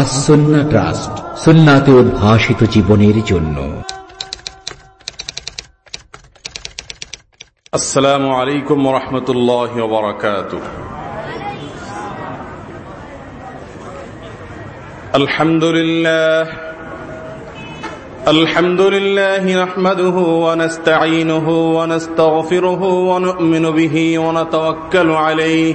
আসন্না trust সুন্নাতে উদ্ভাসিত জীবনের জন্য السلام عليكم ورحمة الله وبركاته الحمد لله الحمد لله نحمده ونستعينه ونستغفره ونؤمن به ونتوكل عليه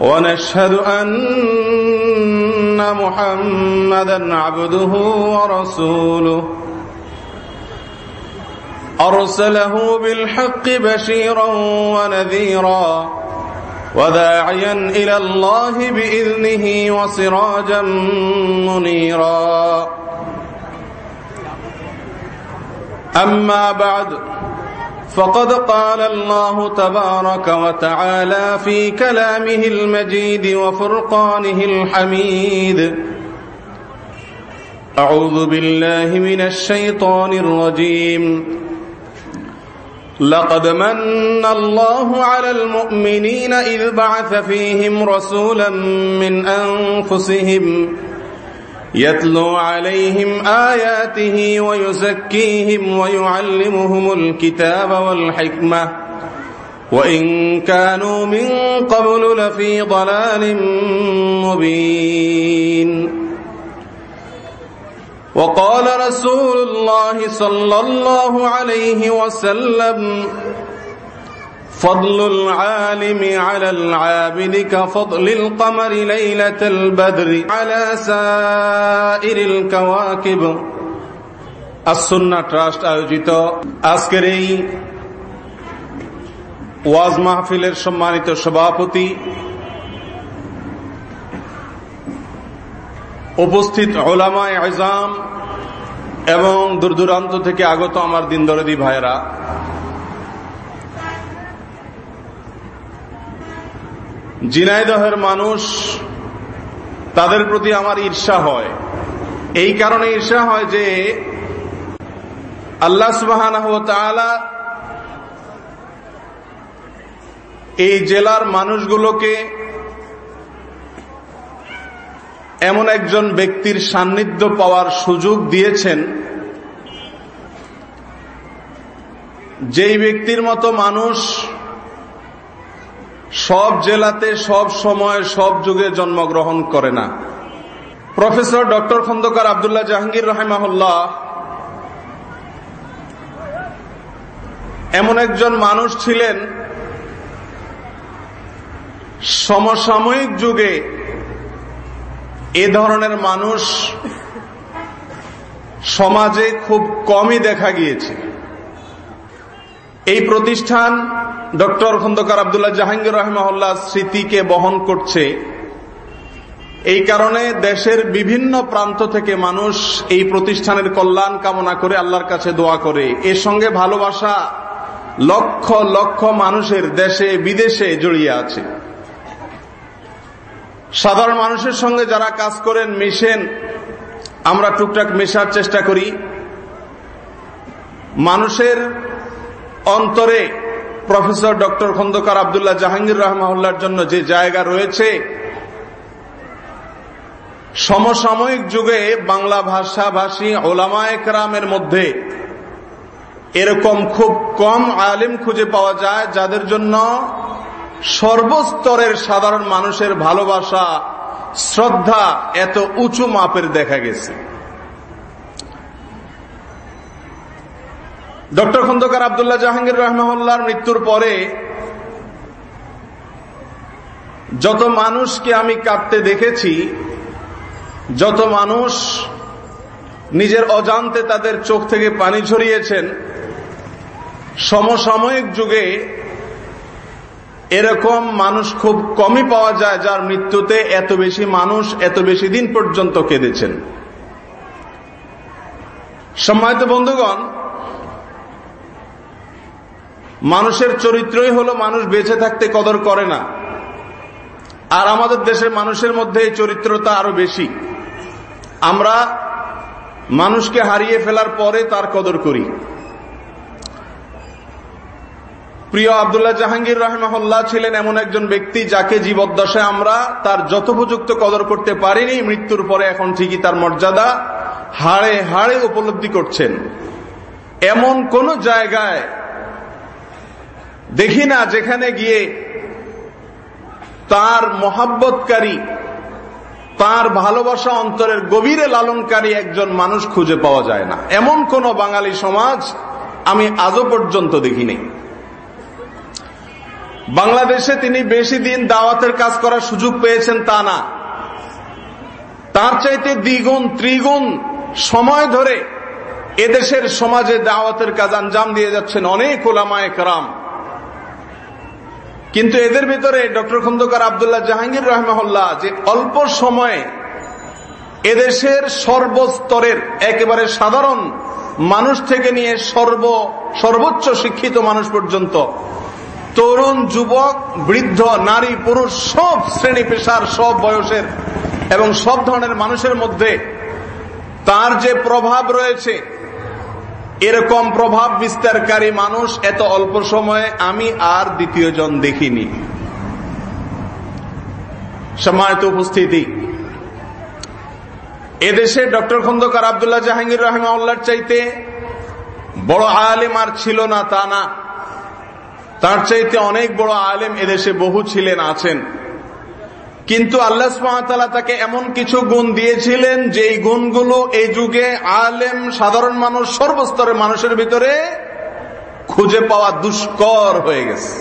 ونشهد أن محمدا عبده ورسوله. أرسله بالحق بشيرا ونذيرا وداعيا إلى الله بإذنه وسراجا منيرا. أما بعد فقد قال الله تبارك وتعالى في كلامه المجيد وفرقانه الحميد. أعوذ بالله من الشيطان الرجيم. لقد من الله على المؤمنين إذ بعث فيهم رسولا من أنفسهم يتلو عليهم آياته ويزكيهم ويعلمهم الكتاب والحكمة. وإن كانوا من قبل لفي ضلال مبين. وقال رسول الله صلى الله عليه وسلم فضل العالم على العابد كفضل القمر ليلة البدر على سائر الكواكب السنة ট্রাস্ট আয়োজিত আজকের এই ওয়াজ মাহফিলের সম্মানিত সভাপতি উপস্থিত ওলামায় আজাম এবং দূর দূরান্ত থেকে আগত আমার দিন দরদি ভাইরা জিনাইদহের মানুষ, তাদের প্রতি আমার ঈর্ষা হয়। এই কারণে ঈর্ষা হয় যে আল্লাহ সুবাহ এই জেলার মানুষগুলোকে এমন একজন ব্যক্তির সান্নিধ্য পাওয়ার সুযোগ দিয়েছেন, যেই ব্যক্তির মতো মানুষ সব জেলাতে সব সময় সব যুগে জন্মগ্রহণ করে না। প্রফেসর ডক্টর খন্দকার আবদুল্লাহ জাহাঙ্গীর রহেমাহুল্লাহ এমন একজন মানুষ ছিলেন সমসাময়িক যুগে এ ধরনের মানুষ সমাজে খুব কমই দেখা গিয়েছে। এই প্রতিষ্ঠান ডক্টর খন্দকার আবদুল্লাহ জাহাঙ্গীর রহমাউল্লাহ স্মৃতিকে বহন করছে। এই কারণে দেশের বিভিন্ন প্রান্ত থেকে মানুষ এই প্রতিষ্ঠানের কল্যাণ কামনা করে আল্লাহর কাছে দোয়া করে। এর সঙ্গে ভালোবাসা লক্ষ লক্ষ মানুষের দেশে, বিদেশে জড়িয়ে আছে। সাধারণ মানুষের সঙ্গে যারা কাজ করেন, মিশেন, আমরা টুকটাক মেশার চেষ্টা করি। মানুষের অন্তরে প্রফেসর ডক্টর খন্দকার আবদুল্লাহ জাহাঙ্গীর রহমাউল্লার জন্য যে জায়গা রয়েছে, সমসাময়িক যুগে বাংলা ভাষাভাষী ওলামা একরামের মধ্যে এরকম খুব কম আলিম খুঁজে পাওয়া যায়, যাদের জন্য সর্বস্তরের সাধারণ মানুষের ভালোবাসা, শ্রদ্ধা এত উঁচু মাপের দেখা গেছে। ডক্টর খন্দকার আবদুল্লাহ জাহাঙ্গীর রহমার মৃত্যুর পরে যত মানুষকে আমি কাঁদতে দেখেছি, যত মানুষ নিজের অজান্তে তাদের চোখ থেকে পানি ঝরিয়েছেন, সমসাময়িক যুগে এরকম মানুষ খুব কমই পাওয়া যায় যার মৃত্যুতে এত বেশি মানুষ এত বেশি দিন পর্যন্ত কেঁদেছেন। সম্মানিত বন্ধুগণ মানুষের চরিত্রই হলো মানুষ বেঁচে থাকতে কদর করে না। আর আমাদের দেশের মানুষের মধ্যে এই চরিত্রতা আরও বেশি। আমরা মানুষকে হারিয়ে ফেলার পরে তার কদর করি। প্রিয় আবদুল্লাহ জাহাঙ্গীর রহমাল্লাহ ছিলেন এমন একজন ব্যক্তি যাকে জীবদ্দশায় আমরা তার যথোপযুক্ত কদর করতে পারিনি, মৃত্যুর পরে এখন ঠিকই তার মর্যাদা হাড়ে হাড়ে উপলব্ধি করছেন। এমন কোন জায়গায় দেখি না যেখানে গিয়ে তার মহাব্বতকারী, তার ভালোবাসা অন্তরের গভীরে লালনকারী একজন মানুষ খুঁজে পাওয়া যায় না। এমন কোন বাঙালি সমাজ আমি আজও পর্যন্ত দেখিনি বাংলাদেশে তিনি বেশি দিন দাওয়াতের কাজ করার সুযোগ পেয়েছেন তা না। তার চাইতে দ্বিগুণ, ত্রিগুণ সময় ধরে এদেশের সমাজে দাওয়াতের কাজ আঞ্জাম দিয়ে যাচ্ছেন অনেক ওলামায় কারাম। কিন্তু এদের ভিতরে ডক্টর খন্দকার আবদুল্লাহ জাহাঙ্গীর রহমহল্লা যে অল্প সময়ে এদেশের সর্বস্তরের, একেবারে সাধারণ মানুষ থেকে নিয়ে সর্ব, সর্বোচ্চ শিক্ষিত মানুষ পর্যন্ত, তরুণ, যুবক, বৃদ্ধ, নারী, পুরুষ, সব শ্রেণি পেশার, সব বয়সের এবং সব ধরনের মানুষের মধ্যে তার যে প্রভাব রয়েছে এরকম প্রভাব বিস্তারকারী মানুষ এত অল্প সময়ে আমি আর দ্বিতীয় জন দেখিনি। সম্মানিত উপস্থিতি। এদেশে ডক্টর খন্দকার আবদুল্লাহ জাহাঙ্গীর রহমাউল্লার চাইতে বড় আলেম আর ছিল না তা না। তার চাইতে অনেক বড় আলেম এদেশে বহু ছিলেন, আছেন। কিন্তু আল্লাহ সুহামতাল্লাহ তাকে এমন কিছু গুণ দিয়েছিলেন, যেই গুণগুলো এই যুগে আলেম, সাধারণ মানুষ, সর্বস্তরের মানুষের ভিতরে খুঁজে পাওয়া দুষ্কর হয়ে গেছে।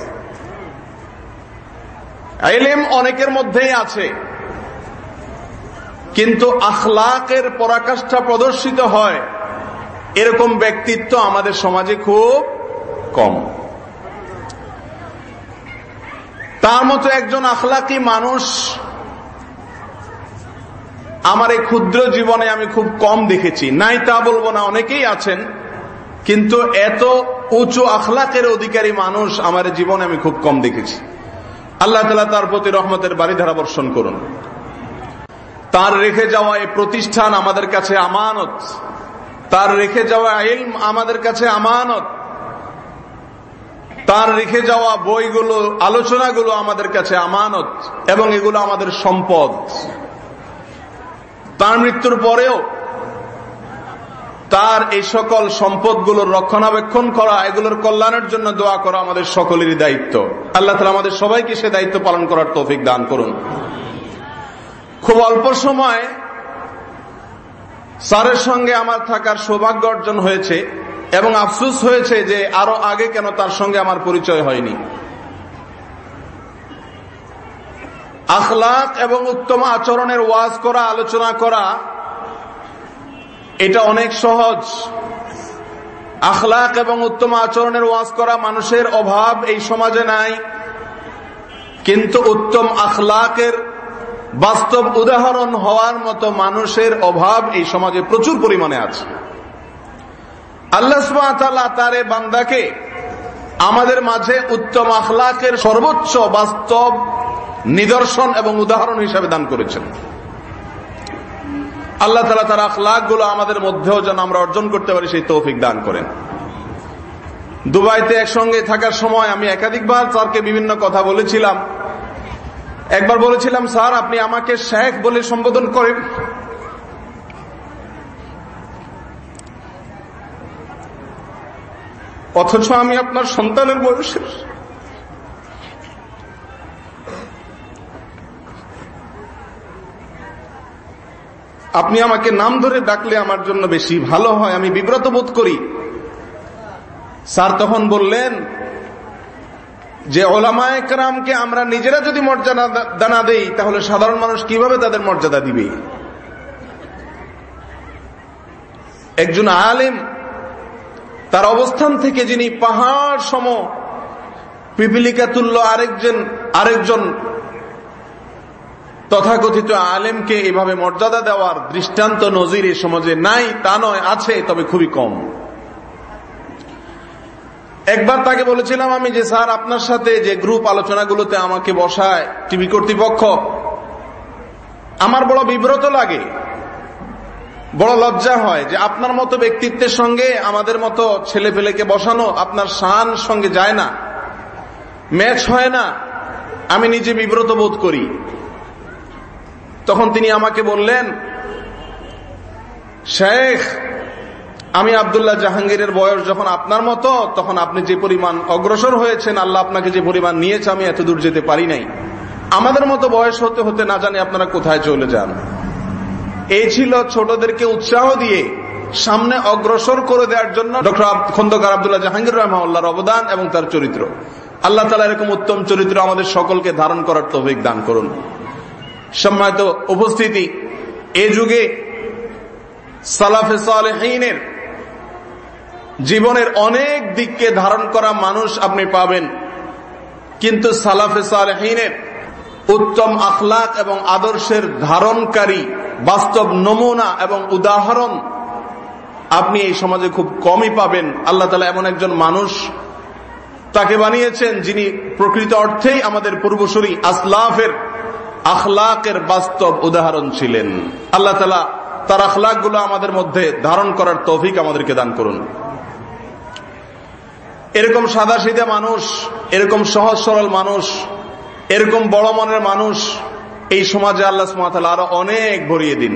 আলেম অনেকের মধ্যেই আছে, কিন্তু আখলাকের পরাকাষ্ঠা প্রদর্শিত হয়, এরকম ব্যক্তিত্ব আমাদের সমাজে খুব কম। তার মতো একজন আখলাকি মানুষ আমার এই ক্ষুদ্র জীবনে আমি খুব কম দেখেছি। নাই তা বলব না, অনেকেই আছেন, কিন্তু এত উঁচু আখলাকের অধিকারী মানুষ আমার জীবনে আমি খুব কম দেখেছি। আল্লাহ তালা তার প্রতি রহমতের বাড়ি ধারা বর্ষণ করুন। তার রেখে যাওয়া এই প্রতিষ্ঠান আমাদের কাছে আমানত। তার রেখে যাওয়া ইলম আমাদের কাছে আমানত। তার রেখে যাওয়া বইগুলো, আলোচনাগুলো আমাদের কাছে আমানত এবং এগুলো আমাদের সম্পদ। তার মৃত্যুর পরেও তার এই সকল সম্পদগুলোর রক্ষণাবেক্ষণ করা, এগুলোর কল্যাণের জন্য দোয়া করা আমাদের সকলেরই দায়িত্ব। আল্লাহ তালা আমাদের সবাইকে সে দায়িত্ব পালন করার তৌফিক দান করুন। খুব অল্প সময় স্যারের সঙ্গে আমার থাকার সৌভাগ্য অর্জন হয়েছে। এবং আফসুস হয়েছে যে আরও আগে কেন তার সঙ্গে আমার পরিচয় হয়নি। আখলাক এবং উত্তম আচরণের ওয়াজ করা, আলোচনা করা, এটা অনেক সহজ। আখলাক এবং উত্তম আচরণের ওয়াজ করা মানুষের অভাব এই সমাজে নাই। কিন্তু উত্তম আখলাকের বাস্তব উদাহরণ হওয়ার মতো মানুষের অভাব এই সমাজে প্রচুর পরিমাণে আছে। আল্লাহ তার এ বান্দাকে আমাদের মাঝে উত্তম আখলাকের সর্বোচ্চ বাস্তব নিদর্শন এবং উদাহরণ হিসাবে দান করেছেন। আল্লাহ তালা তার আখলাকগুলো আমাদের মধ্যেও যেন আমরা অর্জন করতে পারি, সেই তৌফিক দান করেন। দুবাইতে একসঙ্গে থাকার সময় আমি একাধিকবার স্যারকে বিভিন্ন কথা বলেছিলাম। একবার বলেছিলাম, স্যার, আপনি আমাকে শেখ বলে সম্বোধন করেন। অথচ আমি আপনার সন্তানের বয়সের। আপনি আমাকে নাম ধরে ডাকলে আমার জন্য বেশি ভালো হয়, আমি বিব্রত বোধ করি। স্যার তখন বললেন, যে ওলামায় কারামকে আমরা নিজেরা যদি মর্যাদা দানা দেই, তাহলে সাধারণ মানুষ কীভাবে তাদের মর্যাদা দিবে? একজন আলেম তার অবস্থান থেকে যিনি পাহাড় সম পিপিলিকা তুল্য আরেকজন আরেকজন তথাকথিত আলেমকে এভাবে মর্যাদা দেওয়ার দৃষ্টান্ত নজির এই সমাজে নাই, তা নয়, আছে, তবে খুবই কম। একবার তাকে বলেছিলাম আমি যে, স্যার, আপনার সাথে যে গ্রুপ আলোচনাগুলোতে আমাকে বসায় টিভি কর্তৃপক্ষ, আমার বড় বিব্রত লাগে। বড় লজ্জা হয় যে আপনার মতো ব্যক্তিত্বের সঙ্গে আমাদের মতো ছেলে পেলেকে বসানো আপনার শান সঙ্গে যায় না, ম্যাচ হয় না। আমি নিজে বিব্রত বোধ করি। তখন তিনি আমাকে বললেন, শেখ, আমি আবদুল্লাহ জাহাঙ্গীরের বয়স যখন আপনার মতো, তখন আপনি যে পরিমাণ অগ্রসর হয়েছেন, আল্লাহ আপনাকে যে পরিমাণ নিয়েছে, আমি এত দূর যেতে পারি নাই। আমাদের মতো বয়স হতে হতে না জানি আপনারা কোথায় চলে যান। এই ছিল ছোটদেরকে উৎসাহ দিয়ে সামনে অগ্রসর করে দেওয়ার জন্য ডক্টর খন্দকার আবদুল্লাহ জাহাঙ্গীর রহমাউল্লাহর অবদান এবং তার চরিত্র। আল্লাহ তালা এরকম উত্তম চরিত্র আমাদের সকলকে ধারণ করার তৌফিক দান করুন। সম্মানিত উপস্থিতি, এ যুগে সালাফে সালেহিনের জীবনের অনেক দিককে ধারণ করা মানুষ আপনি পাবেন। কিন্তু সালাফে সালেহিনের উত্তম আখলাক এবং আদর্শের ধারণকারী বাস্তব নমুনা এবং উদাহরণ আপনি এই সমাজে খুব কমই পাবেন। আল্লাহ তালা এমন একজন মানুষ তাকে বানিয়েছেন যিনি প্রকৃত অর্থেই আমাদের পূর্বসূরি আসলাফের আখলাকের বাস্তব উদাহরণ ছিলেন। আল্লাহ তালা তার আখলাক আমাদের মধ্যে ধারণ করার তৌফিক আমাদেরকে দান করুন। এরকম সাদা মানুষ, এরকম সহজ সরল মানুষ, এরকম বড় মনের মানুষ এই সমাজে আল্লাহ সুমাতাল আরও অনেক ভরিয়ে দিন।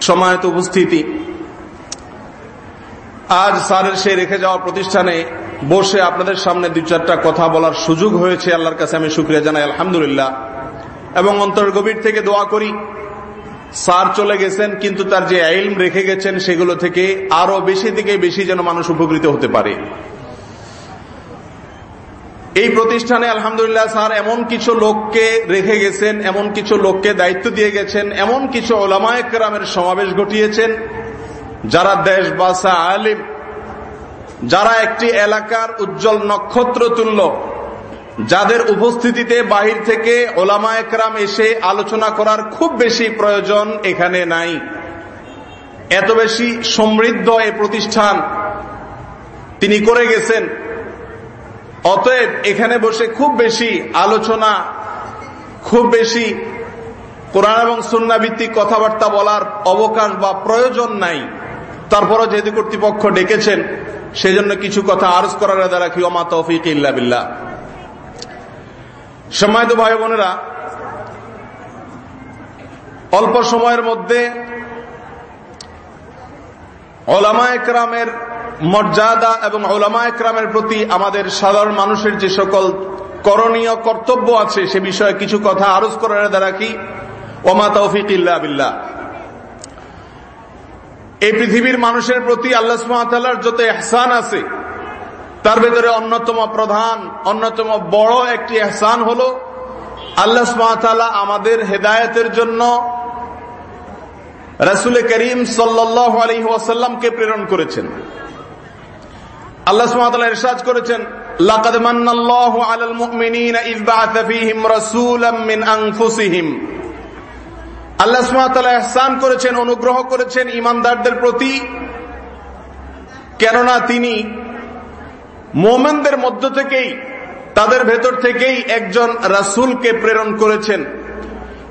সময়ত উপস্থিতি, আজ স্যারের সে রেখে যাওয়া প্রতিষ্ঠানে বসে আপনাদের সামনে দু চারটা কথা বলার সুযোগ হয়েছে আল্লাহর কাছে আমি শুক্রিয়া জানাই, আলহামদুলিল্লাহ। এবং অন্তর গভীর থেকে দোয়া করি, স্যার চলে গেছেন, কিন্তু তার যে আইলম রেখে গেছেন, সেগুলো থেকে আরও বেশি থেকে বেশি যেন মানুষ উপকৃত হতে পারে। এই প্রতিষ্ঠানে আলহামদুলিল্লাহ স্যার, এমন কিছু লোককে রেখে গেছেন, এমন কিছু লোককে দায়িত্ব দিয়ে গেছেন, এমন কিছু ওলামায়করামের সমাবেশ ঘটিয়েছেন, যারা দেশ বাসা আলিম, যারা একটি এলাকার উজ্জ্বল নক্ষত্র তুল্য, যাদের উপস্থিতিতে বাহির থেকে ওলামা একরাম এসে আলোচনা করার খুব বেশি প্রয়োজন এখানে নাই। এত বেশি সমৃদ্ধ এ প্রতিষ্ঠান তিনি করে গেছেন। অতএব এখানে বসে খুব বেশি আলোচনা, খুব বেশি কোরআন এবং ভিত্তিক কথাবার্তা বলার অবকাশ বা প্রয়োজন নাই। তারপরও যেহেতু কর্তৃপক্ষ ডেকেছেন, সেজন্য কিছু কথা আরজ করার দ্বারা কি অমা তৌফিক ইল্লা বিল্লাহ। সম্মানিত ভাই বোনেরা, অল্প সময়ের মধ্যে ওলামা একরামের মর্যাদা এবং ওলামা একরামের প্রতি আমাদের সাধারণ মানুষের যে সকল করণীয় কর্তব্য আছে, সে বিষয়ে কিছু কথা আরজ করার দ্বারা কি? ওমা তৌফিক ইল্লা এই পৃথিবীর মানুষের প্রতি আল্লাহ সুমাতার যত এহসান আছে, তার ভেতরে অন্যতম প্রধান, অন্যতম বড় একটি এহসান হল আল্লাহ সুমাতালা আমাদের হেদায়তের জন্য রসুল করিম সাল্লাহ আলী ওয়াসাল্লামকে প্রেরণ করেছেন। আল্লাহ সুবহানাহু ইরশাদ করেছেন, লাকাদ মান্নাল্লাহু আলাল মুমিনিনা ইয বা'আথা ফীহিম রাসূলাম মিন আনফুসিহিম। আল্লাহ সুবহানাহু ওয়া তাআলা ইহসান করেছেন, অনুগ্রহ করেছেন ইমানদারদের প্রতি, কেননা তিনি মোমেনদের মধ্য থেকেই, তাদের ভেতর থেকেই একজন রাসূলকে প্রেরণ করেছেন।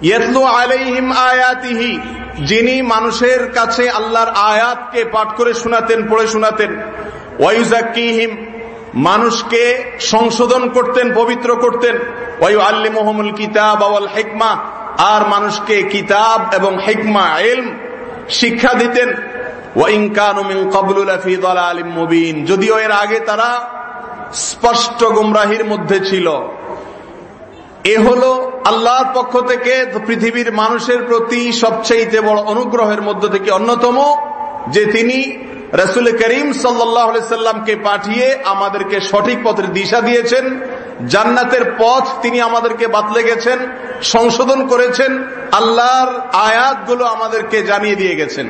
ইয়াতলু আলাইহিম আয়াতিহি, যিনি মানুষের কাছে আল্লাহর আয়াতকে পাঠ করে শোনাতেন, পড়ে শোনাতেন। ওয়াইজাকিহিম মানুষকে সংশোধন করতেন, পবিত্র করতেন। ওয়াইউ আল্লি মোহাম্মুল কিতাব আওয়াল হেকমা, আর মানুষকে কিতাব এবং হেকমা এলম শিক্ষা দিতেন। যদিও এর আগে তারা স্পষ্ট গুমরাহির মধ্যে ছিল। এ হলো আল্লাহর পক্ষ থেকে পৃথিবীর মানুষের প্রতি সবচেয়ে বড় অনুগ্রহের মধ্য থেকে অন্যতম যে তিনি রসুল করিম সাল্লামকে পাঠিয়ে আমাদেরকে সঠিক পথের দিশা দিয়েছেন, জান্নাতের পথ তিনি আমাদেরকে বাতলে গেছেন, সংশোধন করেছেন, আল্লাহর আয়াতগুলো আমাদেরকে জানিয়ে দিয়ে গেছেন।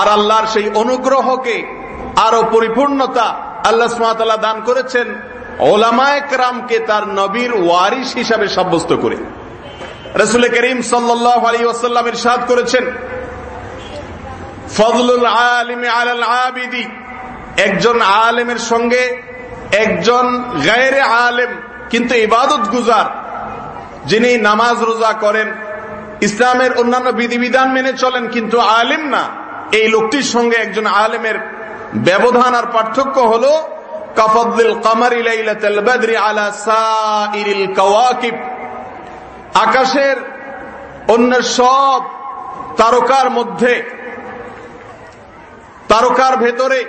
আর আল্লাহর সেই অনুগ্রহকে আরও পরিপূর্ণতা আল্লাহ দান করেছেন ওলামায়করামকে তার নবীর ওয়ারিস হিসাবে সাব্যস্ত করে। রসুল করিম সাল্লাহ আলী ওয়াসাল্লামের সাদ করেছেন ফজলুল আলিম আলাল আবিদি। একজন আলেমের সঙ্গে একজন গায়ের আলেম, কিন্তু ইবাদত গুজার, যিনি নামাজ রোজা করেন। ইসলামের অন্যান্য বিধিবিধান মেনে চলেন, কিন্তু আলেম না। এই লোকটির সঙ্গে একজন আলেমের ব্যবধান আর পার্থক্য হল কাফদ্দিল কামার আলা কাওয়াকিব। আকাশের অন্য সব তারকার মধ্যে তারকার ভেতরে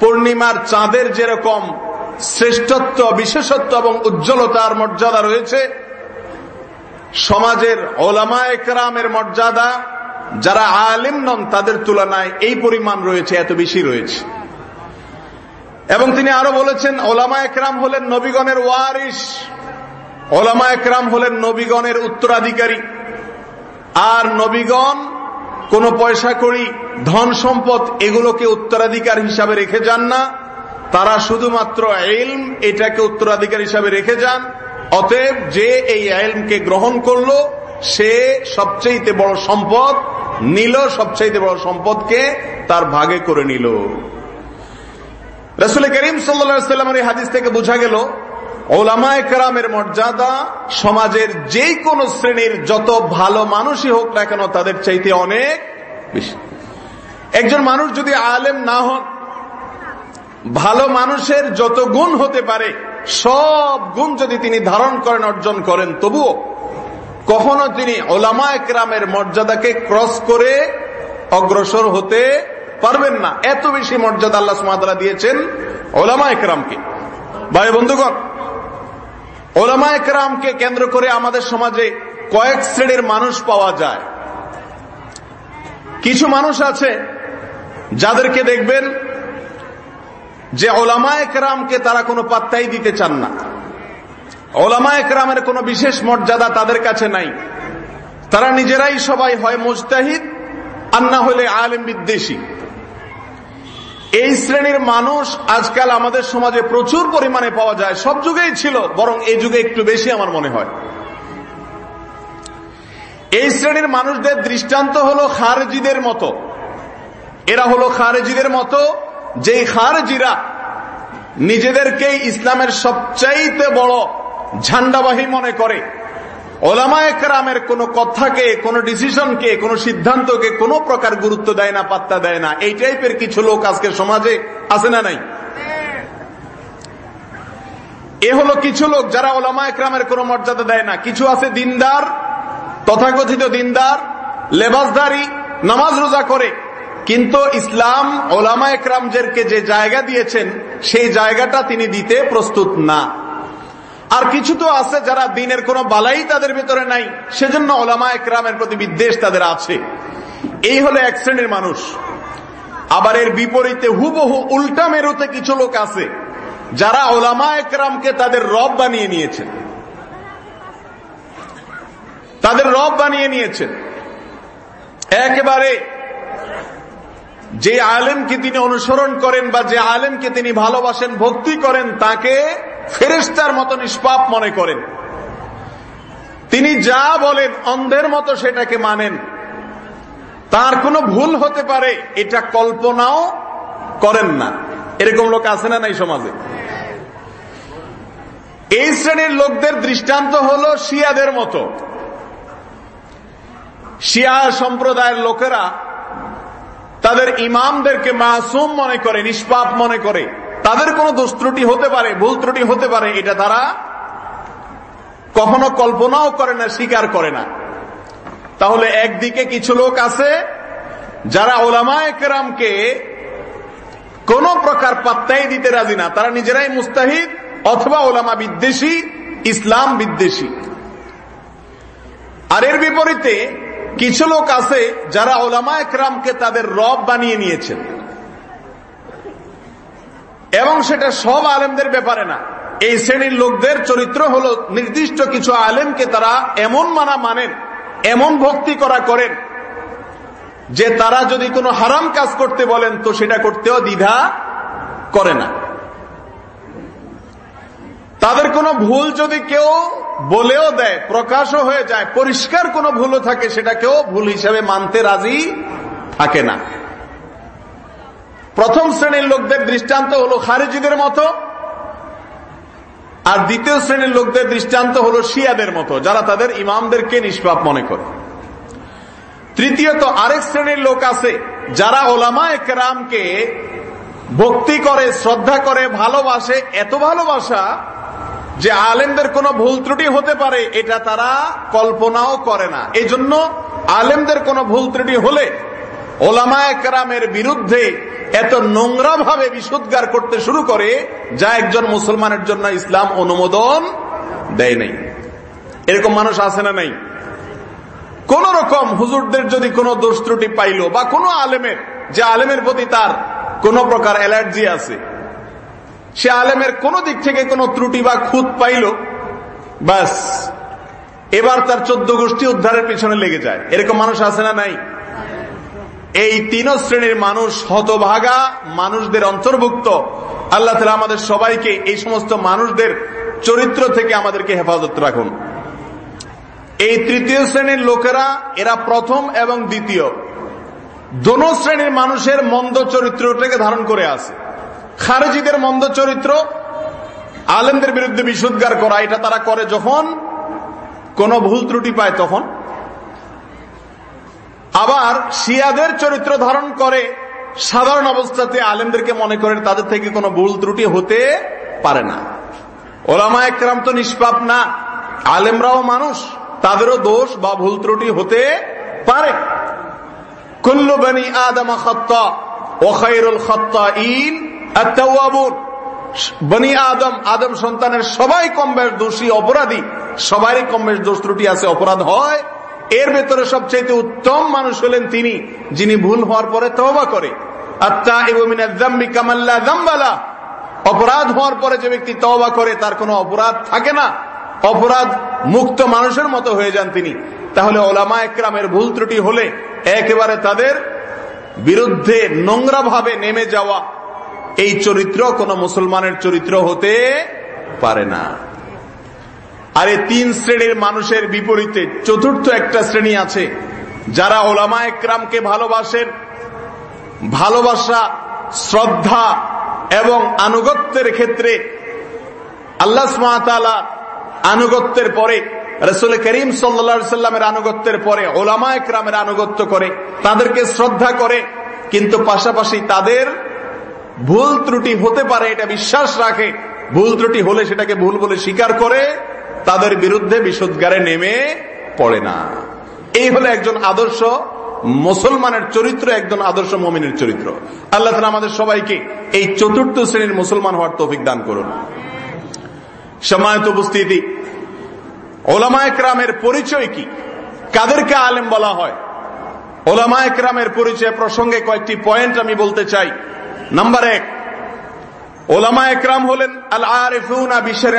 পূর্ণিমার চাঁদের যেরকম শ্রেষ্ঠত্ব, বিশেষত্ব এবং উজ্জ্বলতার মর্যাদা রয়েছে, সমাজের ওলামা একরামের মর্যাদা, যারা আলিম নন, তাদের তুলনায় এই পরিমাণ রয়েছে, এত বেশি রয়েছে। এবং তিনি আরও বলেছেন ওলামা একরাম হলেন নবীগণের ওয়ারিস ওলামা একরাম হলেন নবীগণের উত্তরাধিকারী। আর নবীগণ কোন পয়সা করি ধন সম্পদ এগুলোকে উত্তরাধিকার হিসাবে রেখে যান না। তারা শুধুমাত্র এলম এটাকে উত্তরাধিকার হিসাবে রেখে যান। অতএব যে এই এলমকে গ্রহণ করল, সে সবচেয়ে বড় সম্পদ নিল সবচেয়ে বড় সম্পদকে তার ভাগে করে নিল। রসুল করিম সাল্লা সাল্লামের হাদিস থেকে বোঝা গেল ওলামায় কেরামের মর্যাদা সমাজের যে কোনো শ্রেণির যত ভালো মানুষই হোক না কেন তাদের চাইতে অনেক বেশি। একজন মানুষ যদি আলেম না হন, ভালো মানুষের যত গুণ হতে পারে, সব গুণ যদি তিনি ধারণ করেন, অর্জন করেন, তবুও কখনো তিনি ওলামা একরামের মর্যাদাকে ক্রস করে অগ্রসর হতে পারবেন না। এত বেশি মর্যাদা আল্লাহ দিয়েছেন ওলামা একরামকে ভাই বন্ধুগণ ওলামা একরামকে কেন্দ্র করে আমাদের সমাজে কয়েক শ্রেণির মানুষ পাওয়া যায়। কিছু মানুষ আছে যাদেরকে দেখবেন যে ওলামা একরামকে তারা কোনো পাত্তাই দিতে চান না। ওলামা একরামের কোনো বিশেষ মর্যাদা তাদের কাছে নাই। তারা নিজেরাই সবাই হয় মুজতাহিদ আর না হলে আলেম বিদ্বেষী। এই শ্রেণির মানুষ আজকাল আমাদের সমাজে প্রচুর পরিমাণে পাওয়া যায়। সব যুগেই ছিল, বরং এই যুগে একটু বেশি আমার মনে হয়। এই শ্রেণির মানুষদের দৃষ্টান্ত হলো খারেজিদের মতো। এরা হলো খারেজিদের মতো যে খারেজিরা নিজেদেরকে ইসলামের সবচাইতে বড় ঝান্ডাবাহী মনে করে। ওলামায় কেরামের কোন কথাকে, কোন ডিসিশনকে কোন সিদ্ধান্তকে কোন প্রকার গুরুত্ব দেয় না, পাত্তা দেয় না। এই টাইপের কিছু লোক আজকে সমাজে আছে না নাই? এ হলো কিছু লোক যারা ওলামা একরামের কোন মর্যাদা দেয় না। কিছু আছে দিনদার, তথাকথিত দিনদার, লেবাসদারি, নামাজ রোজা করে। কিন্তু ইসলাম ওলামা একরামদেরকে যে জায়গা দিয়েছেন, সেই জায়গাটা তিনি দিতে প্রস্তুত না। আর কিছু তো আছে যারা দিনের কোন বালাই তাদের ভিতরে নাই। সেজন্য ওলামা একরামের প্রতি বিদ্বেষ তাদের আছে। এই হলো এক শ্রেণির মানুষ। আবার এর বিপরীতে হুবহু উল্টা মেরুতে কিছু লোক আছে, যারা ওলামা একরামকে তাদের রব বানিয়ে নিয়েছেন। তাদের রব বানিয়ে নিয়েছেন। একেবারে যে আলেমকে তিনি অনুসরণ করেন বা যে আলেমকে তিনি ভালোবাসেন, ভক্তি করেন, তাকে ফেরেস্তার মতো নিষ্পাপ মনে করেন। তিনি যা বলেন, অন্ধের মতো সেটাকে মানেন। তার কোনো ভুল হতে পারে, এটা কল্পনাও করেন না। এরকম লোক আছে না নাই সমাজে? এই শ্রেণির লোকদের দৃষ্টান্ত হলো শিয়াদের মতো। শিয়া সম্প্রদায়ের লোকেরা তাদের ইমামদেরকে মাসুম মনে করে, নিষ্পাপ মনে করে। তাদের কোনো দোষ ত্রুটি হতে পারে, ভুল ত্রুটি হতে পারে, এটা তারা কখনো কল্পনাও করে না, স্বীকার করে না। তাহলে একদিকে কিছু লোক আছে, যারা ওলামা একরামকে কোন প্রকার পাত্তাই দিতে রাজি না। তারা নিজেরাই মুস্তাহিদ অথবা ওলামা বিদ্বেষী, ইসলাম বিদ্বেষী। আর এর বিপরীতে কিছু লোক আছে যারা ওলামা একরামকে তাদের রব বানিয়ে নিয়েছেন। এবং সেটা সব আলেমদের ব্যাপারে না। এই শ্রেণির লোকদের চরিত্র হল নির্দিষ্ট কিছু আলেমকে তারা এমন মানা মানেন, এমন ভক্তি করা করেন, যে তারা যদি কোনো হারাম কাজ করতে বলেন তো সেটা করতেও দ্বিধা করে না। তাদের কোনো ভুল যদি কেউ বলেও দেয়, প্রকাশও হয়ে যায়, পরিষ্কার কোনো ভুলও থাকে, সেটা কেউ ভুল হিসেবে মানতে রাজি থাকে না। প্রথম শ্রেণির লোকদের দৃষ্টান্ত হলো খারিজিদের মতো, আর দ্বিতীয় শ্রেণির লোকদের দৃষ্টান্ত হলো শিয়াদের মতো, যারা তাদের ইমামদেরকে নিষ্পাপ মনে করে। তৃতীয়ত, আরেক শ্রেণির লোক আছে, যারা ওলামা একরামকে ভক্তি করে, শ্রদ্ধা করে, ভালোবাসে, এত ভালোবাসা যে আলেমদের কোনো ভুল ত্রুটি হতে পারে, এটা তারা কল্পনাও করে না। এই জন্য আলেমদের কোনো ভুল ত্রুটি হলে ওলামা একরামের বিরুদ্ধে এত নোংরা ভাবে বিশুদ্গার করতে শুরু করে, যা একজন মুসলমানের জন্য ইসলাম অনুমোদন দেয় নাই। এরকম মানুষ আছে না নাই? কোন রকম হুজুরদের যদি কোনো দোষ ত্রুটি পাইল, বা কোনো আলেমের, যে আলেমের প্রতি তার কোন প্রকার অ্যালার্জি আছে সে আলেমের কোন দিক থেকে কোনো ত্রুটি বা খুঁত পাইল বাস এবার তার চোদ্দ গোষ্ঠী উদ্ধারের পিছনে লেগে যায়। এরকম মানুষ আছে না নাই? এই তিন শ্রেণির মানুষ হতভাগা মানুষদের অন্তর্ভুক্ত। আল্লাহ তালা আমাদের সবাইকে এই সমস্ত মানুষদের চরিত্র থেকে আমাদেরকে হেফাজত রাখুন। এই তৃতীয় শ্রেণির লোকেরা, এরা প্রথম এবং দ্বিতীয়। দোনো শ্রেণির মানুষের মন্দ চরিত্রটাকে ধারণ করে আছে। খারেজিদের মন্দ চরিত্র, আলেমদের বিরুদ্ধে বিশুদ্গার করা, এটা তারা করে যখন কোনো ভুল ত্রুটি পায় তখন। আবার শিয়াদের চরিত্র ধারণ করে সাধারণ অবস্থাতে আলেমদেরকে মনে করেন তাদের থেকে কোনো ভুল ত্রুটি হতে পারে না। ওলামা একরাম তো নিষ্পাপ না, আলেমরাও মানুষ, তাদেরও দোষ বা ভুল ত্রুটি হতে পারে। কুল্লু বানি আদমা খত্তা ও খাইরুল খত্তা ইন বনি আদম আদম সন্তানের সবাই কম বেশ দোষী, অপরাধী। সবারই কম বেশ দোষ ত্রুটি আছে, অপরাধ হয়। এর ভেতরে সবচেয়ে উত্তম মানুষ হলেন তিনি, যিনি ভুল হওয়ার পরে তবা করে। অপরাধ হওয়ার পরে যে ব্যক্তি তবা করে, তার কোনো অপরাধ থাকে না। অপরাধ মুক্ত মানুষের মতো হয়ে যান তিনি। তাহলে ওলামা একরামের ভুল ত্রুটি হলে একেবারে তাদের বিরুদ্ধে নোংরা ভাবে নেমে যাওয়া এই চরিত্র কোন মুসলমানের চরিত্র হতে পারে না। আর এই তিন শ্রেণির মানুষের বিপরীতে চতুর্থ একটা শ্রেণি আছে, যারা ওলামা একরামকে ভালোবাসেন, ভালোবাসা, শ্রদ্ধা এবং আনুগত্যের ক্ষেত্রে আল্লাহ আনুগত্যের পরে, রসুল করিম সাল্লামের আনুগত্যের পরে, ওলামা একরামের আনুগত্য করে, তাদেরকে শ্রদ্ধা করে, কিন্তু পাশাপাশি তাদের ভুল ত্রুটি হতে পারে, এটা বিশ্বাস রাখে। ভুল ত্রুটি হলে সেটাকে ভুল বলে স্বীকার করে, তাদের বিরুদ্ধে বিশুদ্গারে নেমে পড়ে না। এই হলো একজন আদর্শ মুসলমানের চরিত্র, একজন আদর্শ মমিনের চরিত্র। আল্লাহ তালা আমাদের সবাইকে এই চতুর্থ শ্রেণির মুসলমান হওয়ার তৌফিক দান করুন। সময়ত উপস্থিতি ওলামা একরামের পরিচয় কি? কাদেরকে আলেম বলা হয়? ওলামা একরামের পরিচয় প্রসঙ্গে কয়েকটি পয়েন্ট আমি বলতে চাই। নাম্বার এক ওলামা একরাম হলেন আল আরিফুন বিশর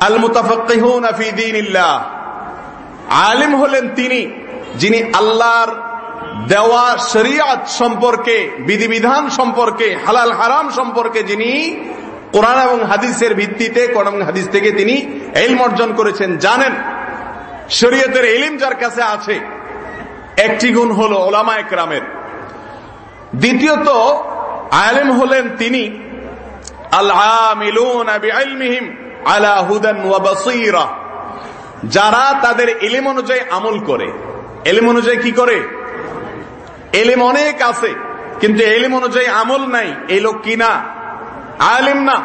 আল মুতাফিহুন আলিম হলেন তিনি যিনি আল্লাহর দেওয়া শরিয়াত সম্পর্কে বিধিবিধান সম্পর্কে হালাল হারাম সম্পর্কে যিনি কোরআন এবং হাদিসের ভিত্তিতে কোরআন হাদিস থেকে তিনি এলম অর্জন করেছেন জানেন শরীয়তের এলিম যার কাছে আছে একটি গুণ হল ওলামা একরামের দ্বিতীয়ত, আলেম হলেন তিনি যারা তাদের এলিম অনুযায়ী আমল করে। এলিম অনুযায়ী কি করে? এলিম অনেক আছে, কিন্তু এলিম অনুযায়ী আমল নাই, এই লোক কি না? আলেম না।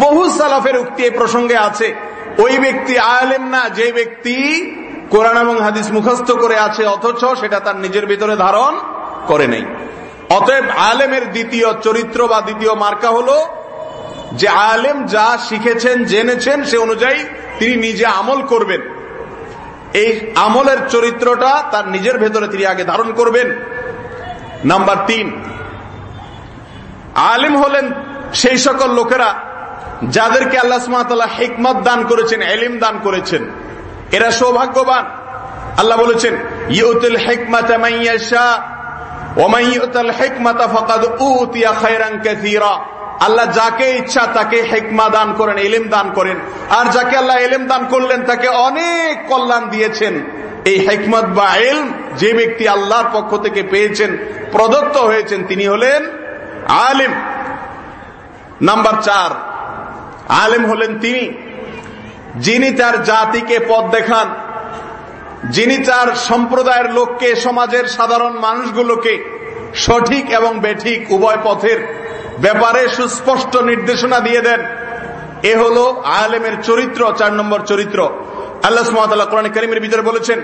বহু সালাফের উক্তি এই প্রসঙ্গে আছে। ওই ব্যক্তি আলেম না, যে ব্যক্তি কোরআন এবং হাদিস মুখস্থ করে আছে, অথচ সেটা তার নিজের ভিতরে ধারণ করে নেই। অতএব আলেমের দ্বিতীয় চরিত্র বা দ্বিতীয় মার্কা হলো যে আলেম যা শিখেছেন, জেনেছেন, সে অনুযায়ী তিনি নিজে আমল করবেন। এই আমলের চরিত্রটা তার নিজের ভেতরে তিনি আগে ধারণ করবেন। নাম্বার তিন, আলিম হলেন সেই সকল লোকেরা যাদেরকে আল্লাহ সুমাতাল্লাহ হেকমত দান করেছেন, এলিম দান করেছেন। এরা সৌভাগ্যবান। আল্লাহ বলেছেন, ইউতুল হেকমাত আল্লাহ যাকে ইচ্ছা তাকে হেকমা দান করেন এলেম দান করেন। আর যাকে আল্লাহ এলেম দান করলেন, তাকে অনেক কল্যাণ দিয়েছেন। এই হেকমত বা এলম যে ব্যক্তি আল্লাহর পক্ষ থেকে পেয়েছেন, প্রদত্ত হয়েছেন, তিনি হলেন আলিম। নাম্বার চার, আলেম হলেন তিনি। যিনি তার জাতিকে পথ দেখান যিনি তার সম্প্রদায়ের লোককে, সমাজের সাধারণ মানুষগুলোকে সঠিক এবং বেঠিক উভয় পথের ব্যাপারে সুস্পষ্ট নির্দেশনা দিয়ে দেন, এ হল আলেমের চরিত্র, চার নম্বর চরিত্র। আল্লাহ কোরআন করিমের বলেছেন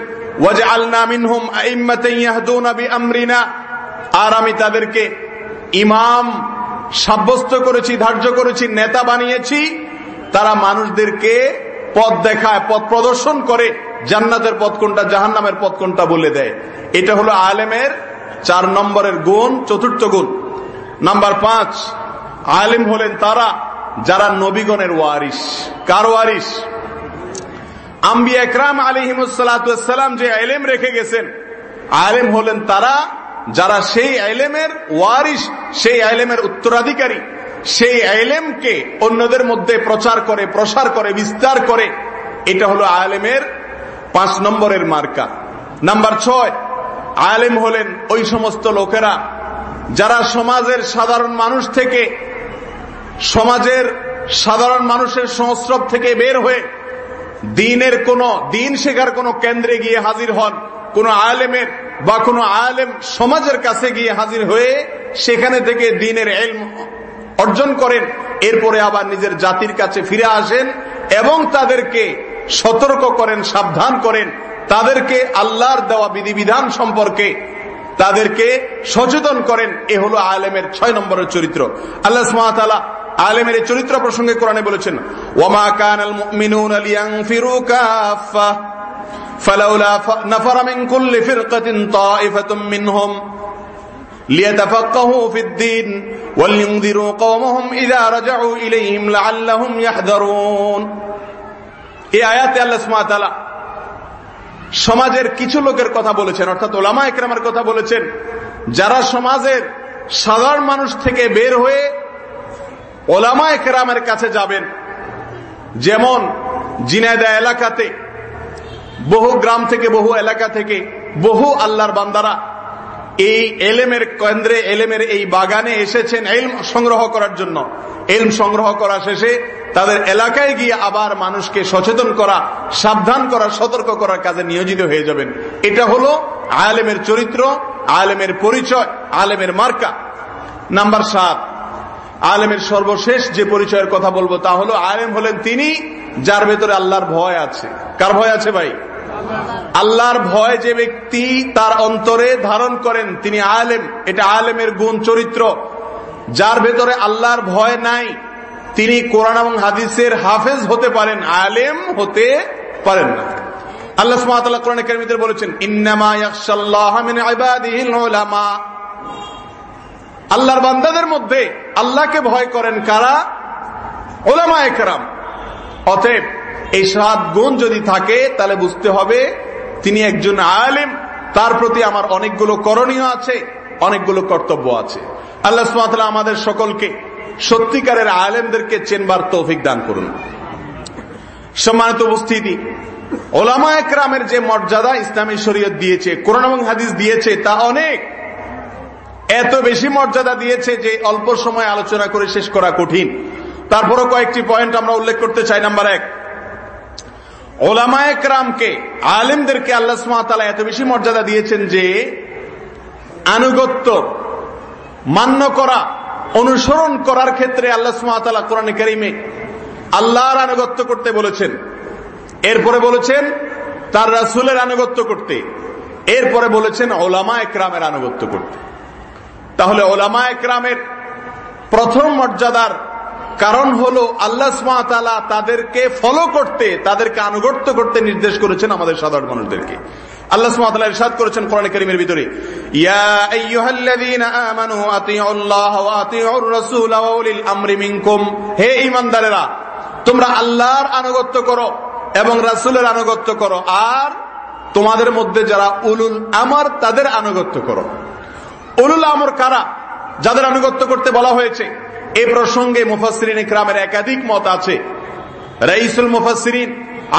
মিনহুম আমরিনা আর আমি তাদেরকে ইমাম, সাব্যস্ত করেছি, ধার্য করেছি, নেতা বানিয়েছি। তারা মানুষদেরকে পথ দেখায়, পথ প্রদর্শন করে। জান্নাতের পথ কোনটা জাহান নামের পথ কোনটা বলে দেয়। এটা হলো আলেমের চার নম্বরের গুণ, চতুর্থ গুণ। নাম্বার পাঁচ, আলেম হলেন তারা যারা নবীগণের ওয়ারিস কার ওয়ারিস আম্বি একরাম আলিহিমসালাম যে আলেম রেখে গেছেন, আলেম হলেন তারা যারা সেই আইলেমের ওয়ারিস সেই আইলেমের উত্তরাধিকারী, সেই আইলেমকে অন্যদের মধ্যে প্রচার করে, প্রসার করে, বিস্তার করে। এটা হলো আলেমের পাঁচ নম্বরের মার্কা। নাম্বার ছয়, আলেম হলেন ওই সমস্ত লোকেরা যারা সমাজের সাধারণ মানুষ থেকে, সমাজের সাধারণ মানুষের সংস্রব থেকে বের হয়ে দিনের কোন, দিন শেখার কোন কেন্দ্রে গিয়ে হাজির হন, কোন আলেমের বা কোনো আলেম সমাজের কাছে গিয়ে হাজির হয়ে সেখানে থেকে দিনের এলম অর্জন করেন এরপরে আবার নিজের জাতির কাছে ফিরে আসেন এবং তাদেরকে সতর্ক করেন সাবধান করেন তাদেরকে আল্লাহর দেওয়া বিধিবিধান সম্পর্কে তাদেরকে সচেতন করেন এ হলো আলেমের ছয় নম্বরের চরিত্র আল্লাহ সুমাতালা আলেমের চরিত্র প্রসঙ্গে কোরআনে বলেছেন ওমা কান আল মিনুন আলিয়াং ফিরু কাফা فلولا نفر من كل فرقة طائفة منهم ليتفقهوا في الدين ولينذروا قومهم إذا رجعوا إليهم لعلهم يحذرون এই আয়াতে আল্লাহ সুমাতালা সমাজের কিছু লোকের কথা বলেছেন অর্থাৎ ওলামা একরামের কথা বলেছেন যারা সমাজের সাধারণ মানুষ থেকে বের হয়ে ওলামা একরামের কাছে যাবেন যেমন জিনায়দা এলাকাতে বহু গ্রাম থেকে বহু এলাকা থেকে বহু আল্লাহর বান্দারা এই এলেমের কেন্দ্রে, এলেমের এই বাগানে এসেছেন এলম সংগ্রহ করার জন্য। এলম সংগ্রহ করা শেষে তাদের এলাকায় গিয়ে আবার মানুষকে সচেতন করা, সাবধান করা, সতর্ক করার কাজে নিয়োজিত হয়ে যাবেন। এটা হলো আলেমের চরিত্র, আলেমের পরিচয়, আলেমের মার্কা। নাম্বার সাত, আলেমের সর্বশেষ যে পরিচয়ের কথা বলব তা হলো আলেম হলেন তিনি যার ভেতরে আল্লাহর ভয় আছে। কার ভয় আছে ভাই? আল্লাহর ভয় যে ব্যক্তি তার অন্তরে ধারণ করেন, তিনি আলেম। এটা আলেমের গুণ চরিত্র। যার ভেতরে আল্লাহর ভয় নাই, তিনি কোরআন এবং হাদিসের হাফেজ হতে পারেন, আলেম হতে পারেন না। আল্লাহ সুমাতাল্লাহ কোরআন কেরমিদের বলেছেন, ইন্নামা আল্লাহর বান্দাদের মধ্যে আল্লাহকে ভয় করেন কারা? ওলামা একরাম অতএব এই সাত গুণ যদি থাকে, তাহলে বুঝতে হবে তিনি একজন আলেম, তার প্রতি আমার অনেকগুলো করণীয় আছে, অনেকগুলো কর্তব্য আছে। আল্লাহ সুমাতাল্লাহ আমাদের সকলকে, সত্যিকারের আলেমদেরকে চেনবার তৌফিক দান করুন। সম্মানিত উপস্থিতি, ওলামা একরামের যে মর্যাদা ইসলামী শরীয়ত দিয়েছে, কোরআন এবং হাদিস দিয়েছে, তা অনেক। এত বেশি মর্যাদা দিয়েছে যে অল্প সময় আলোচনা করে শেষ করা কঠিন। তারপরও কয়েকটি পয়েন্ট আমরা উল্লেখ করতে চাই। নাম্বার এক ওলামায়ক রামকে আলেমদেরকে আল্লাহ সুমাতালা এত বেশি মর্যাদা দিয়েছেন যে, আনুগত্য, মান্য করা, অনুসরণ করার ক্ষেত্রে আল্লাহ সুমাতালা কোরআন করিমে আল্লাহর আনুগত্য করতে বলেছেন। এরপরে বলেছেন, তার রাসুলের আনুগত্য করতে। এরপরে বলেছেন ওলামা একরামের আনুগত্য করতে। তাহলে ওলামা একরামের প্রথম মর্যাদার কারণ হলো আল্লাহ তালা তাদেরকে ফলো করতে, তাদেরকে আনুগত্য করতে নির্দেশ করেছেন আমাদের সাধারণ মানুষদেরকে। আল্লাহ করেছেন হে তোমরা আল্লাহর আনুগত্য করো এবং রাসূলের আনুগত্য করো, আর তোমাদের মধ্যে যারা উলুল আমার, তাদের আনুগত্য করো। উলুল আমর কারা? যাদের আনুগত্য করতে বলা হয়েছে। এ প্রসঙ্গে মুফাসরিন ইকরামের একাধিক মত আছে। রাইসুল মুফাসরিন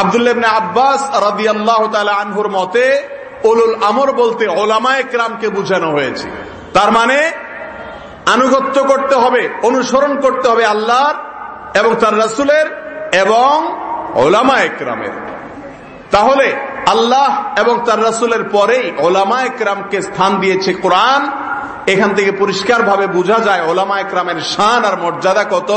আবদুল্লাবনে আব্বাস রাদি আল্লাহ আনহুর মতে ওলুল আমর বলতে ওলামা একরামকে বুঝানো হয়েছে। তার মানে আনুগত্য করতে হবে, অনুসরণ করতে হবে আল্লাহর এবং তার রাসুলের এবং ওলামা একরামের তাহলে আল্লাহ এবং তার রাসুলের পরেই ওলামা একরামকে স্থান দিয়েছে কোরআন এখান থেকে পরিষ্কার ভাবে বোঝা যায় ওলামা একরামের শান আর মর্যাদা কত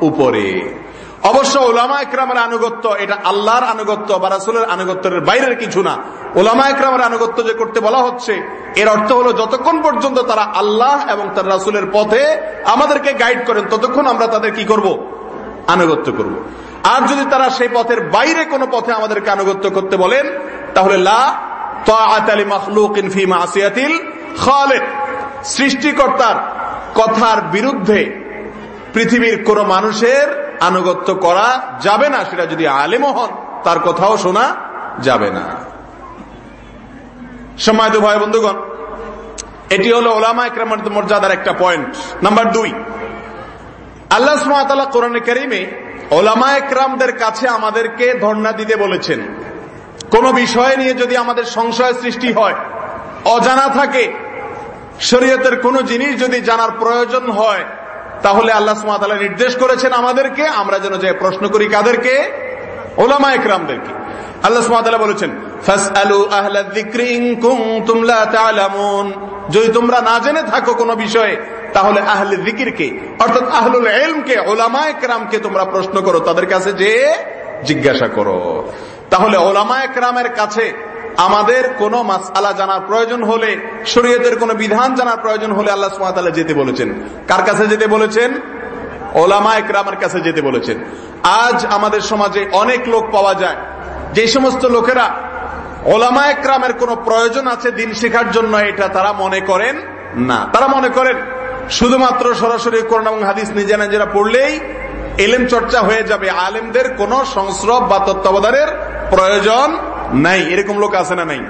উপরে। অবশ্য ওলামা একরামের আনুগত্য এটা আল্লাহর আনুগত্য বা রাসুলের আনুগত্যের বাইরের কিছু না। ওলামা একরামের আনুগত্য যে করতে বলা হচ্ছে, এর অর্থ হলো যতক্ষণ পর্যন্ত তারা আল্লাহ এবং তার রাসুলের পথে আমাদেরকে গাইড করেন, ততক্ষণ আমরা তাদের কি করব? আনুগত্য করব। আর যদি তারা সেই পথের বাইরে কোনো পথে আমাদেরকে আনুগত্য করতে বলেন, তাহলে লা সৃষ্টিকর্তার কথার বিরুদ্ধে পৃথিবীর কোন মানুষের আনুগত্য করা যাবে না। সেটা যদি আলেম হন, তার কথাও শোনা যাবে না। সম্মানিত ভাই বন্ধুগণ, এটি হলো ওলামা একরামের মর্যাদার একটা পয়েন্ট নাম্বার দুই, আল্লাহ সুমাতাল্লাহ কোরআন করিমে ওলামা একরামদের কাছে আমাদেরকে ধর্ণা দিতে বলেছেন। কোন বিষয় নিয়ে যদি আমাদের সংশয় সৃষ্টি হয়, অজানা থাকে শরীয়তের কোন জিনিস যদি জানার প্রয়োজন হয়, তাহলে আল্লাহ সুমাতালা নির্দেশ করেছেন আমাদেরকে, আমরা যেন যে প্রশ্ন করি কাদেরকে? ওলামা একরামদেরকে। আল্লাহ সুমাতালা বলেছেন যদি তোমরা না জেনে থাকো কোন বিষয়ে, তাহলে আহলে জিকিরকে অর্থাৎ আহলুল এলমকে ওলামা একরামকে তোমরা প্রশ্ন করো, তাদের কাছে যে জিজ্ঞাসা করো। তাহলে ওলামা একরামের কাছে আমাদের কোন মাসালা জানার প্রয়োজন হলে, শরীয়তের কোন বিধান জানার প্রয়োজন হলে আল্লাহ সুমাতালা যেতে বলেছেন। কার কাছে যেতে বলেছেন? ওলামা একরামের কাছে যেতে বলেছেন। আজ আমাদের সমাজে অনেক লোক পাওয়া যায়, যে সমস্ত লোকেরা ওলামা একরামের কোন প্রয়োজন আছে দিন শেখার জন্য, এটা তারা মনে করেন না। তারা মনে করেন, শুধুমাত্র সরাসরি করোনা এবং হাদিস নিজে নিজেরা পড়লেই এলেম চর্চা হয়ে যাবে। আলেমদের কোন সংস্রব বা তত্ত্বাবধানের প্রয়োজন নাই, এরকম লোক আছে না নাই?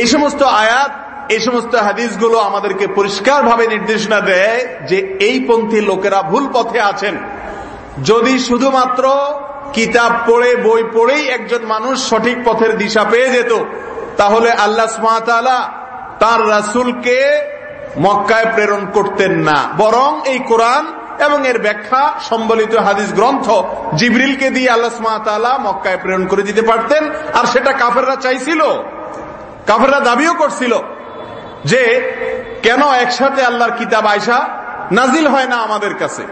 এই সমস্ত আয়াত, এই সমস্ত হাদিসগুলো আমাদেরকে পরিষ্কার ভাবে নির্দেশনা দেয় যে এই পন্থী লোকেরা ভুল পথে আছেন। যদি শুধুমাত্র কিতাব পড়ে, বই পড়েই একজন মানুষ সঠিক পথের দিশা পেয়ে যেত, তাহলে আল্লাহ তার রাসুলকে মক্কায় প্রেরণ করতেন না। বরং এই কোরআন এবং এর ব্যাখ্যা সম্বলিত হাদিস গ্রন্থ জিবরিলকে দিয়ে আল্লাহ তালা মক্কায় প্রেরণ করে দিতে পারতেন। আর সেটা কাফেররা চাইছিল, কাফেররা দাবিও করছিল যে কেন একসাথে আল্লাহর কিতাব আয়সা নাজিল হয় না আমাদের কাছে।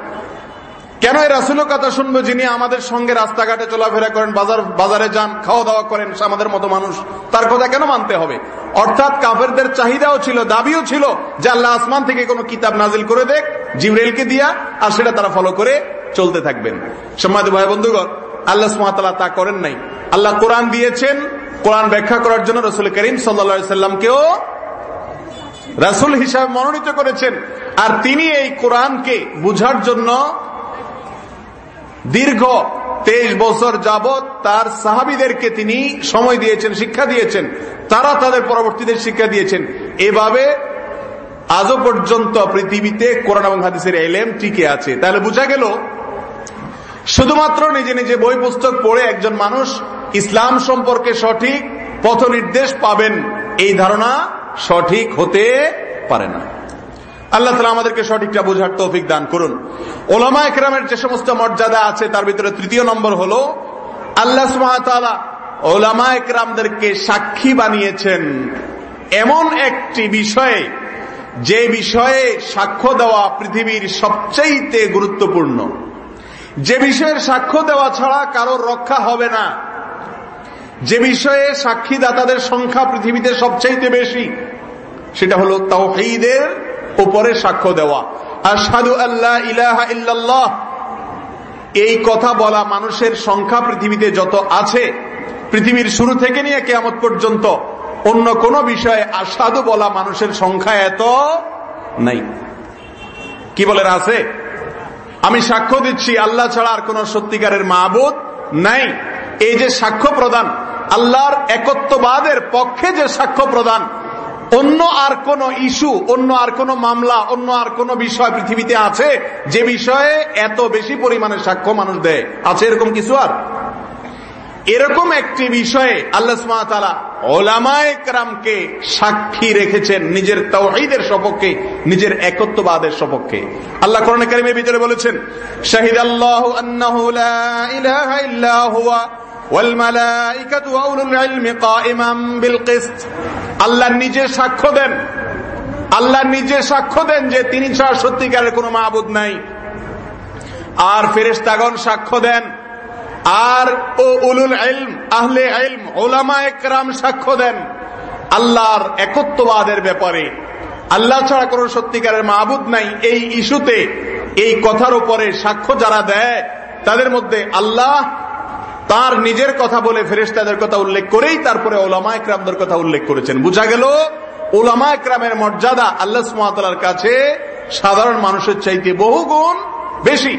কেন এই রাসুল কথা শুনব যিনি আমাদের সঙ্গে রাস্তাঘাটে চলাফেরা করেন, বাজার, বাজারে যান খাওয়া দাওয়া করেন আমাদের মতো মানুষ, তার কথা কেন মানতে হবে? অর্থাৎ কাফেরদের চাহিদাও ছিল, দাবিও ছিল যে আল্লাহ আসমান থেকে কোনো কিতাব নাজিল করে দেখ জিবরেলকে দিয়া, আর সেটা তারা ফলো করে চলতে থাকবেন। সম্মাদ ভাই বন্ধুগণ, আল্লাহ সুমাতালা তা করেন নাই। আল্লাহ কোরআন দিয়েছেন, কোরআন ব্যাখ্যা করার জন্য রসুল করিম সাল্লা সাল্লামকেও রাসুল হিসাবে মনোনীত করেছেন। আর তিনি এই কোরআনকে বুঝার জন্য দীর্ঘ তেইশ বছর যাবৎ তার সাহাবিদেরকে তিনি সময় দিয়েছেন, শিক্ষা দিয়েছেন। তারা তাদের পরবর্তীদের শিক্ষা দিয়েছেন। এভাবে আজও পর্যন্ত পৃথিবীতে কোরআন এবং হাদিসের এলেম টিকে আছে। তাহলে বোঝা গেল, শুধুমাত্র নিজে নিজে বই পুস্তক পড়ে একজন মানুষ ইসলাম সম্পর্কে সঠিক পথ নির্দেশ পাবেন, এই ধারণা সঠিক হতে পারে না। আল্লাহ তালা আমাদেরকে সঠিকটা বোঝার তৌফিক দান করুন। ওলামা একরামের যে সমস্ত মর্যাদা আছে, তার ভিতরে তৃতীয় নম্বর হল, আল্লাহ ওলামা একরামদেরকে সাক্ষী বানিয়েছেন এমন একটি বিষয়ে, যে বিষয়ে সাক্ষ্য দেওয়া পৃথিবীর সবচেয়ে গুরুত্বপূর্ণ। যে বিষয়ের সাক্ষ্য দেওয়া ছাড়া কারোর রক্ষা হবে না। যে বিষয়ে সাক্ষীদাতাদের সংখ্যা পৃথিবীতে সবচাইতে বেশি, সেটা হলো তাওহীদের উপরে সাক্ষ্য দেওয়া। আর সাধু আল্লাহ ইলাহা ইল্লাল্লাহ। এই কথা বলা মানুষের সংখ্যা পৃথিবীতে যত আছে, পৃথিবীর শুরু থেকে নিয়ে কেয়ামত পর্যন্ত অন্য কোন বিষয়ে আসাদু বলা মানুষের সংখ্যা এত নাই। কি বলেন আছে? আমি সাক্ষ্য দিচ্ছি, আল্লাহ ছাড়া আর কোন সত্যিকারের মাহবুদ নাই। এই যে সাক্ষ্য প্রদান, আল্লাহর একত্ববাদের পক্ষে যে সাক্ষ্য প্রদান অন্য আর কোন ইস্যু, অন্য আর কোন মামলা, অন্য আর কোন বিষয় পৃথিবীতে আছে যে বিষয়ে এত বেশি পরিমাণে সাক্ষ্য মানুষ দেয়? আছে এরকম কিছু আর? এরকম একটি বিষয়ে আল্লাহ ওলামায়ামকে সাক্ষী রেখেছেন নিজের তৌহিদের সপক্ষে, নিজের একত্ববাদের সপক্ষে। আল্লাহ কারিমের ভিতরে বলেছেন শাহিদ আল্লাহ আল্লাহ নিজে সাক্ষ্য দেন। আল্লাহ নিজে সাক্ষ্য দেন যে তিনি ছাড়া সত্যিকারের কোনো মাহবুদ নাই। আর ফেরেস্তাগণ সাক্ষ্য দেন। আর ও উলুল এলম আহলে এলম ওলামা একরাম সাক্ষ্য দেন। আল্লাহর একত্ববাদের ব্যাপারে। আল্লাহ ছাড়া কোন সত্যিকারের মাহবুদ নাই এই ইস্যুতে। এই কথার উপরে সাক্ষ্য যারা দেয়, তাদের মধ্যে আল্লাহ তার নিজের কথা বলে ফেরেস্তাদের কথা উল্লেখ করেই তারপরে ওলামা একরামদের কথা উল্লেখ করেছেন। বুঝা গেল, ওলামা একরামের মর্যাদা আল্লাহ সুমাতার কাছে সাধারণ মানুষের চাইতে বহু গুণ বেশি।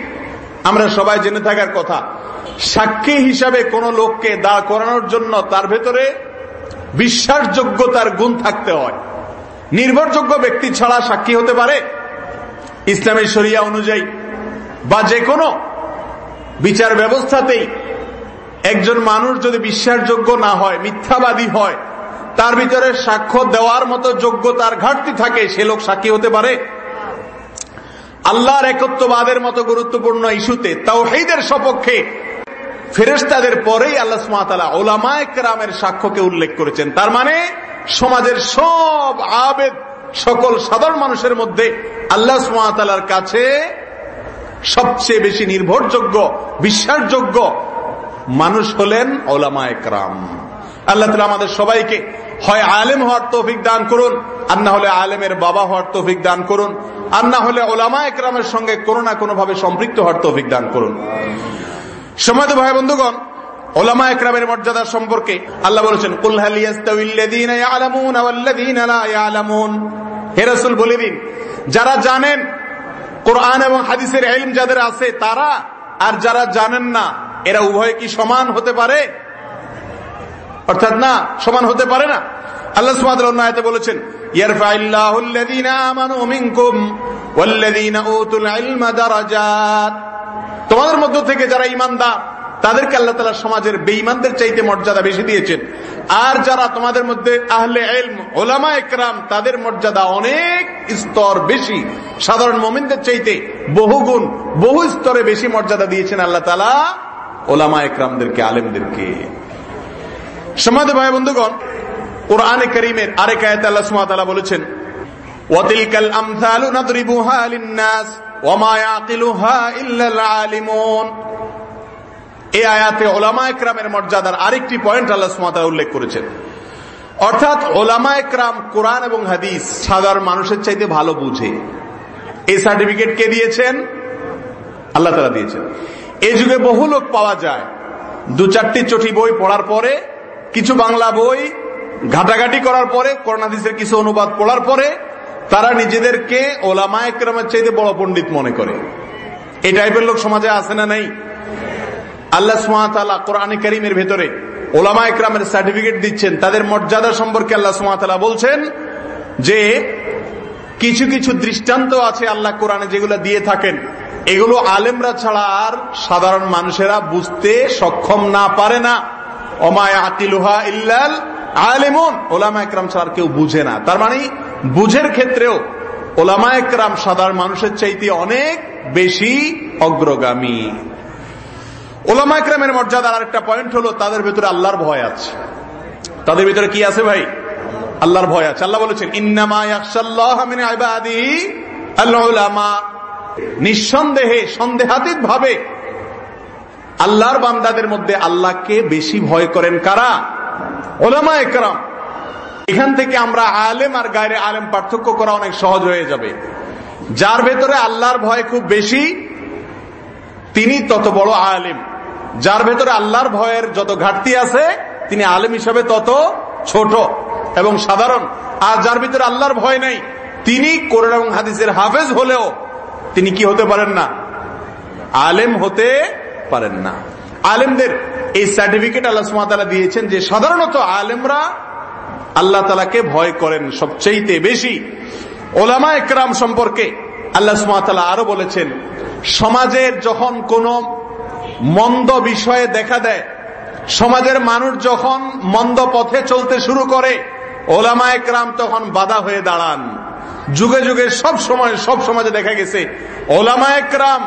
আমরা সবাই জেনে থাকার কথা, সাক্ষী হিসাবে কোন লোককে দাঁড় করানোর জন্য তার ভেতরে বিশ্বাসযোগ্যতার গুণ থাকতে হয়। নির্ভরযোগ্য ব্যক্তি ছাড়া সাক্ষী হতে পারে। ইসলামের শরিয়া অনুযায়ী বা যে কোনো বিচার ব্যবস্থাতেই একজন মানুষ যদি বিশ্বাসযোগ্য না হয়, মিথ্যাবাদী হয়, তার ভিতরে সাক্ষ্য দেওয়ার মতো যোগ্যতার ঘাটতি থাকে, সে লোক সাক্ষী হতে পারে। আল্লাহর একত্ববাদের মতো গুরুত্বপূর্ণ ইস্যুতে তাও সেইদের সপক্ষে ফেরেস্তাদের পরেই আল্লাহ সুমাতালা ওলামায়ামের সাক্ষ্যকে উল্লেখ করেছেন। তার মানে সমাজের সব আবেদ সকল সাধারণ মানুষের মধ্যে আল্লাহ সুমাতালার কাছে সবচেয়ে বেশি নির্ভরযোগ্য, বিশ্বাসযোগ্য মানুষ হলেন ওলামা একরাম। আল্লাহ তালা আমাদের সবাইকে হয় আলেম হওয়ার তৌফিক দান করুন, আর না হলে আলেমের বাবা হওয়ার তৌফিক দান করুন, আর না হলে ওলামা একরামের সঙ্গে কোনো না কোনো ভাবে সম্পৃক্ত হওয়ার তৌফিক দান করুন। সময় ভাই বন্ধুগণ, ওলামা একরামের মর্যাদা সম্পর্কে আল্লাহ বলেছেন হেরাসুল বলে দিন, যারা জানেন কোরআন এবং হাদিসের এলম যাদের আছে তারা, আর যারা জানেন না এরা উভয় কি সমান হতে পারে? অর্থাৎ না, সমান হতে পারে না। আল্লাহ সুমাতে বলেছেন তোমাদের মধ্য থেকে যারা ইমানদার তাদেরকে আল্লাহ তালা সমাজের বেঈমানদের চাইতে মর্যাদা বেশি দিয়েছেন। আর যারা তোমাদের মধ্যে আহলে ওলামা একরাম, তাদের মর্যাদা অনেক স্তর বেশি। সাধারণ মোমিনদের চাইতে বহু গুণ বহু স্তরে বেশি মর্যাদা দিয়েছেন আল্লাহ তালা ওলামা একরামদেরকে, আলেমদেরকে। সমাজ ভাই বন্ধুগণ, কোরআনে করিমের আরেক আয়াত আল্লাহ সুমাতালা বলেছেন ওয়াতিলকাল আমসালু নাদরিবুহা লিন-নাস, ওয়া ইয়াকিলুহা ইল্লাল আলিমুন। এই আয়াতে ওলামা একরামের মর্যাদার আরেকটি পয়েন্ট আল্লাহ সুমাতালা উল্লেখ করেছেন। অর্থাৎ ওলামা একরাম কোরআন এবং হাদিস সাধারণ মানুষের চাইতে ভালো বুঝে। এই সার্টিফিকেট কে দিয়েছেন? আল্লাহ তালা দিয়েছেন। এই যুগে বহু লোক পাওয়া যায়। দু চারটি চটি বই পড়ার পরে, কিছু বাংলা বই ঘাটাঘাটি করার পরে করোনাদিসের কিছু অনুবাদ পড়ার পরে, তারা নিজেদেরকে ওলামা একরামের চাইতে বড় পণ্ডিত মনে করে। এই টাইপের লোক সমাজে আছে না নাই? আল্লাহ সুমাতালা কোরআন করিমের ভেতরে ওলামা একরামের সার্টিফিকেট দিচ্ছেন। তাদের মর্যাদা সম্পর্কে আল্লাহ সুমাতালা বলছেন যে, কিছু কিছু দৃষ্টান্ত আছে আল্লাহ কোরআনে যেগুলো দিয়ে থাকেন। এগুলো আলেমরা ছাড়া আর সাধারণ মানুষেরা বুঝতে সক্ষম না পারে না। অমায় আতিলুহা ইল্লাল আলেমন। ওলামা একরাম ছাড়া কেউ বুঝে না। তার মানে বুঝের ক্ষেত্রেও ওলামা একরাম সাধারণ মানুষের চাইতে অনেক বেশি অগ্রগামী। ওলামা একরামের মর্যাদার আরেকটা পয়েন্ট হলো, তাদের ভিতরে আল্লাহর ভয় আছে। তাদের ভিতরে কি আছে ভাই? আল্লাহর ভয় আছে। আল্লাহ বলেছেন, ইন্নামা আল্লাহ নিঃসন্দেহে সন্দেহাতীত ভাবে আল্লাহর বান্দাদের মধ্যে আল্লাহকে বেশি ভয় করেন কারা? ওলামা একরাম। এখান থেকে আমরা আলেম আর গায়ে আলেম পার্থক্য করা অনেক সহজ হয়ে যাবে। যার ভেতরে আল্লাহর ভয় খুব বেশি, তিনি তত বড় আলেম। যার ভেতরে আল্লাহর ভয়ের যত ঘাটতি আছে, তিনি আলেম হিসাবে তত ছোট এবং সাধারণ। আর যার ভিতরে আল্লাহর ভয় নেই, তিনি কোরআন হাদিসের হাফেজ হলেও তিনি কি হতে পারেন না? আলেম হতে পারেন না। আলেমদের এই সার্টিফিকেট আল্লাহ দিয়েছেন যে সাধারণত আলেমরা আল্লাহ তালাকে ভয় করেন সবচেয়ে বেশি। ওলামা একরাম সম্পর্কে আল্লাহ সুমাতালা আরও বলেছেন, সমাজের যখন কোন মন্দ বিষয়ে দেখা দেয়, সমাজের মানুষ যখন মন্দ পথে চলতে শুরু করে, ওলামা একরাম তখন বাধা হয়ে দাঁড়ান। যুগে যুগে সব সময় সব সমাজে দেখা গেছে। ওলামা একরাম,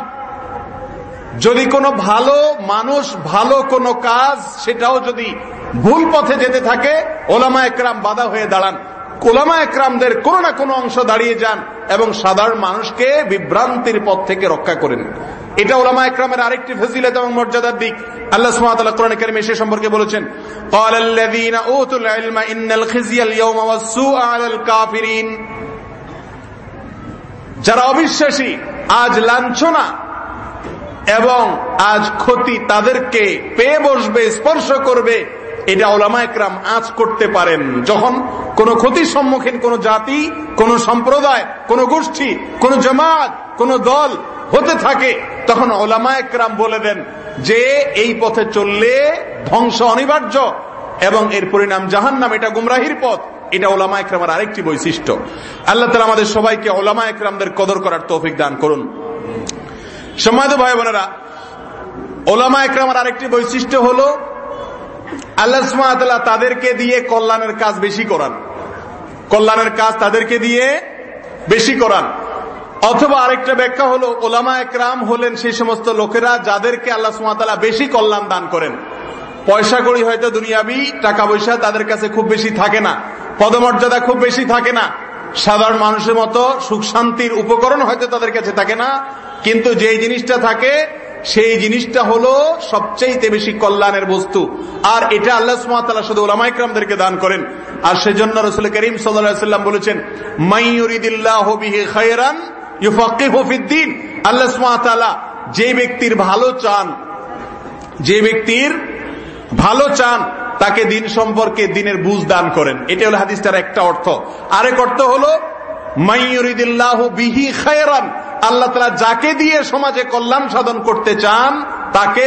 যদি কোনো ভালো মানুষ ভালো কোনো কাজ, সেটাও যদি ভুল পথে যেতে থাকে, ওলামা একরাম বাধা হয়ে দাঁড়ান। ওলামা একরামদের কোনো না কোনো অংশ দাঁড়িয়ে যান এবং সাধারণ মানুষকে বিভ্রান্তির পথ থেকে রক্ষা করেন। এটা ওলামা একরামের আরেকটি ফজিলত এবং মর্যাদার দিক। আল্লাহ সুবহানাহু কোরআন কারিমে সে সম্পর্কে বলেছেন আল কাফিরিন। যারা অবিশ্বাসী, আজ লাঞ্ছনা এবং আজ ক্ষতি তাদেরকে পেয়ে বসবে, স্পর্শ করবে, এটা ওলামা একরাম আজ করতে পারেন। যখন কোন ক্ষতির সম্মুখীন কোন জাতি, কোন সম্প্রদায়, কোন গোষ্ঠী, কোন জামাত, কোন দল হতে থাকে, তখন ওলামা একরাম বলে দেন যে, এই পথে চললে ধ্বংস অনিবার্য এবং এর পরিণাম জাহান নাম এটা গুমরাহির পথ। এটা ওলামা একরামের আরেকটি বৈশিষ্ট্য। আল্লাহ তালা আমাদের সবাইকে ওলামা একরামদের কদর করার তৌফিক দান করুন। সম্মানিত ভাই বোনেরা ওলামা একরামের আরেকটি বৈশিষ্ট্য হলো, আল্লাহ সুমাতাল্লাহ তাদেরকে দিয়ে কল্যাণের কাজ বেশি করান। কল্যাণের কাজ তাদেরকে দিয়ে বেশি করান। অথবা আরেকটা ব্যাখ্যা হলো, ওলামা একরাম হলেন সেই সমস্ত লোকেরা যাদেরকে আল্লাহ সুমাতালা বেশি কল্যাণ দান করেন। পয়সা করি হয়তো দুনিয়াবি, টাকা পয়সা তাদের কাছে খুব বেশি থাকে না। পদমর্যাদা খুব বেশি থাকে না। সাধারণ মানুষের মতো সুখ শান্তির উপকরণ হয়তো তাদের কাছে থাকে না, কিন্তু যে জিনিসটা থাকে, সেই জিনিসটা হলো সবচেয়ে বেশি কল্যাণের বস্তু। আর এটা আল্লাহ সুমাতাল্লাহ শুধু ওলামাইকরামদেরকে দান করেন। আর সেজন্য রসুল করিম সাল্লাম বলেছেন সুমাতাল্লাহ যে ব্যক্তির ভালো চান, যে ব্যক্তির ভালো চান তাকে দিন সম্পর্কে দিনের বুঝ দান করেন। এটা হলো হাদিসটার একটা অর্থ। আরেক অর্থ হলো বিহি খায়রান আল্লাহ তালা যাকে দিয়ে সমাজে কল্যাণ সাধন করতে চান, তাকে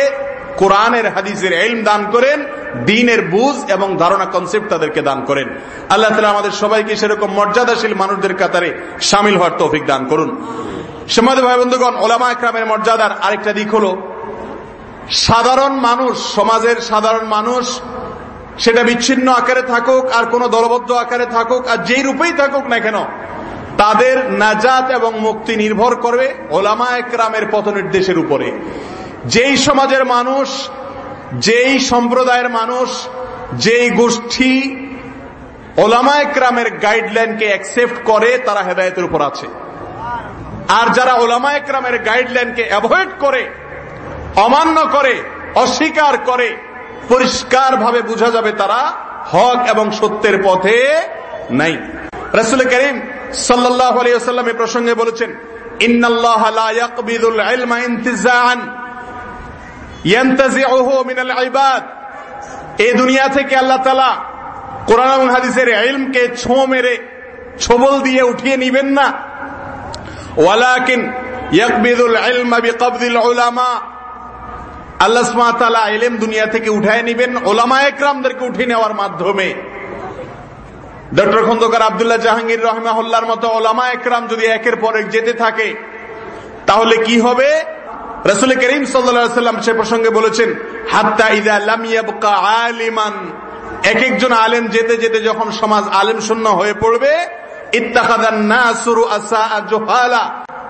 কোরআনের হাদিসের এলম দান করেন, দিনের বুঝ এবং ধারণা কনসেপ্ট তাদেরকে দান করেন। আল্লাহ তালা আমাদের সবাইকে সেরকম মর্যাদাশীল মানুষদের কাতারে সামিল হওয়ার তৌফিক দান করুন। সমাজ ভাই বন্ধুগণ, ওলামা একরামের মর্যাদার আরেকটা দিক হলো, সাধারণ মানুষ, সমাজের সাধারণ মানুষ সেটা বিচ্ছিন্ন আকারে থাকুক, আর কোন দলবদ্ধ আকারে থাকুক, আর যেই রূপেই থাকুক না কেন, তাদের নাজাত এবং মুক্তি নির্ভর করবে ওলামা একরামের পথ নির্দেশের উপরে। যেই সমাজের মানুষ, যেই সম্প্রদায়ের মানুষ, যেই গোষ্ঠী ওলামা একরামের গাইডলাইনকে অ্যাকসেপ্ট করে, তারা হেদায়তের উপর আছে। আর যারা ওলামা একরামের গাইডলাইনকে অ্যাভয়েড করে, অমান্য করে, অস্বীকার করে পরিষ্কার ভাবে বোঝা যাবে তারা হক এবং সত্যের পথে নাই। রসুল করিম সাল্লাহ আলিয়াল্লাম এ প্রসঙ্গে বলেছেন এই দুনিয়া থেকে আল্লাহ তালা কোরআন হাদিসের মেরে, ছবল দিয়ে উঠিয়ে নিবেন না। ওয়ালাকিন ইয়াকবিদুল আল্লাহ সুবহানাহু এলেম দুনিয়া থেকে উঠায় নিবেন, ওলামা একরামদেরকে উঠিয়ে নেওয়ার মাধ্যমে। ডক্টর খন্দকার আবদুল্লাহ জাহাঙ্গীর রহমাহুল্লার মতো ওলামা একরাম যদি একের পর এক যেতে থাকে, তাহলে কি হবে? রসুল করিম সাল্লাম সে প্রসঙ্গে বলেছেন, হাত্তা ইদা লামিয়াবকা আলিমান। এক একজন আলেম যেতে যেতে যখন সমাজ আলেম শূন্য হয়ে পড়বে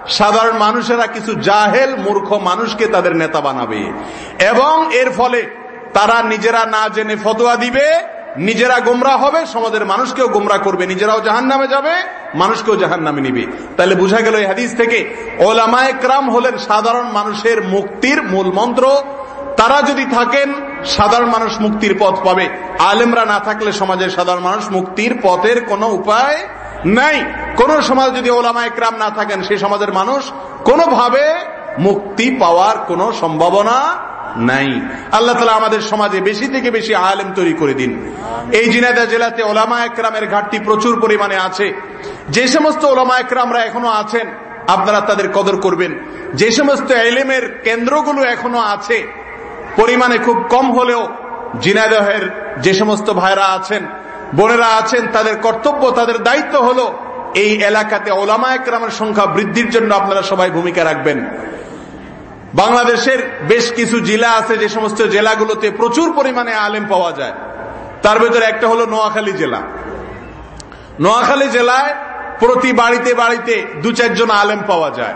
সাধারণ মানুষেরা কিছু জাহেল মূর্খ মানুষকে তাদের নেতা বানাবে। এবং এর ফলে তারা নিজেরা না জেনে ফতোয়া দিবে, নিজেরা গোমরা হবে, সমাজের মানুষকেও গোমরা করবে, নিজেরাও জাহান নামে যাবে, মানুষকেও জাহান নামে নিবে। তাহলে বুঝা গেল এই হাদিস থেকে ওলামায় ক্রাম হলেন সাধারণ মানুষের মুক্তির মূল মন্ত্র। তারা যদি থাকেন, সাধারণ মানুষ মুক্তির পথ পাবে। আলেমরা না থাকলে সমাজের সাধারণ মানুষ মুক্তির পথের কোনো উপায় নাই। কোন সমাজ যদি ওলামা একরাম না থাকেন, সেই সমাজের মানুষ কোনোভাবে মুক্তি পাওয়ার কোনো সম্ভাবনা নাই। আল্লাহ তালা আমাদের সমাজে বেশি থেকে বেশি আলেম তৈরি করে দিন। এই জিনাদা জেলাতে ওলামা একরামের ঘাটতি প্রচুর পরিমাণে আছে। যে সমস্ত ওলামা একরামরা এখনও আছেন, আপনারা তাদের কদর করবেন। যে সমস্ত এলেমের কেন্দ্রগুলো এখনও আছে, পরিমাণে খুব কম হলেও জিনাদহের যে সমস্ত ভাইরা আছেন বোনেরা আছেন, তাদের কর্তব্য, তাদের দায়িত্ব হলো এই এলাকাতে ওলামা একরামের সংখ্যা বৃদ্ধির জন্য আপনারা সবাই ভূমিকা রাখবেন। বাংলাদেশের বেশ কিছু জেলা আছে, যে সমস্ত জেলাগুলোতে প্রচুর পরিমাণে আলেম পাওয়া যায়। তার ভিতরে একটা হলো নোয়াখালী জেলা। নোয়াখালী জেলায় প্রতি বাড়িতে বাড়িতে দু চারজন আলেম পাওয়া যায়।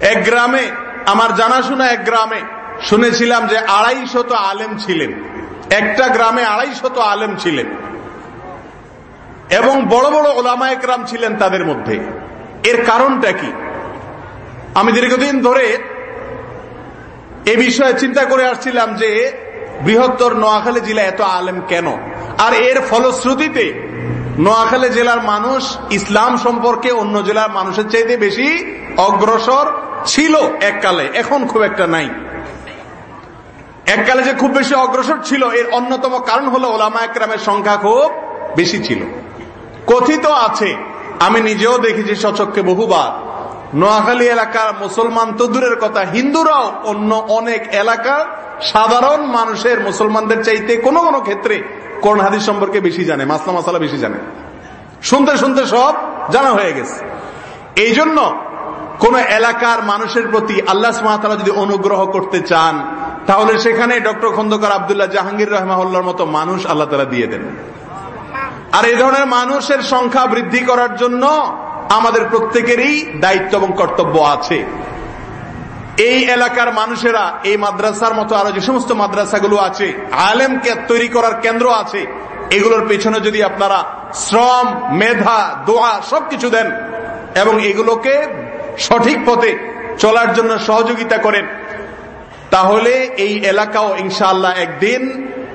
এক গ্রামে, আমার জানাশোনা এক গ্রামে শুনেছিলাম যে আড়াই শত আলেম ছিলেন। একটা গ্রামে আড়াই শত আলেম ছিলেন। এবং বড় বড় ওলামা একরাম ছিলেন তাদের মধ্যে। এর কারণটা কি? আমি দীর্ঘদিন ধরে এ বিষয়ে চিন্তা করে আসছিলাম যে, বৃহত্তর নোয়াখালী জেলা এত আলেম কেন? আর এর ফলশ্রুতিতে নোয়াখালী জেলার মানুষ ইসলাম সম্পর্কে অন্য জেলার মানুষের চাইতে বেশি অগ্রসর ছিল এককালে, এখন খুব একটা নাই। এককালে যে খুব বেশি অগ্রসর ছিল, এর অন্যতম কারণ হলো ওলামা একরামের সংখ্যা খুব বেশি ছিল। কথিত আছে, আমি নিজেও দেখেছি সচককে বহুবার। নোয়াখালী এলাকার মুসলমান তো দূরের কথা, হিন্দুরাও অন্য অনেক এলাকার সাধারণ মানুষের মুসলমানদের চাইতে কোনো কোনো ক্ষেত্রে কোন হাদিস সম্পর্কে বেশি জানে, মাসলা মাসালা বেশি জানে। শুনতে শুনতে সব জানা হয়ে গেছে। এই জন্য কোন এলাকার মানুষের প্রতি আল্লাহ সুমাতালা যদি অনুগ্রহ করতে চান, তাহলে সেখানে ডক্টর খন্দকার আবদুল্লাহ জাহাঙ্গীর রহমাউল্লার মতো মানুষ আল্লাহ তালা দিয়ে দেন। আর এই ধরনের মানুষের সংখ্যা বৃদ্ধি করার জন্য আমাদের প্রত্যেকেরই দায়িত্ব এবং কর্তব্য আছে। এই এলাকার মানুষেরা, এই মাদ্রাসার মতো আরও যে সমস্ত মাদ্রাসাগুলো আছে আলেমকে তৈরি করার কেন্দ্র আছে, এগুলোর পেছনে যদি আপনারা শ্রম, মেধা, দোয়া সবকিছু দেন, এবং এগুলোকে সঠিক পথে চলার জন্য সহযোগিতা করেন, তাহলে এই এলাকাও ইনশাআল্লাহ একদিন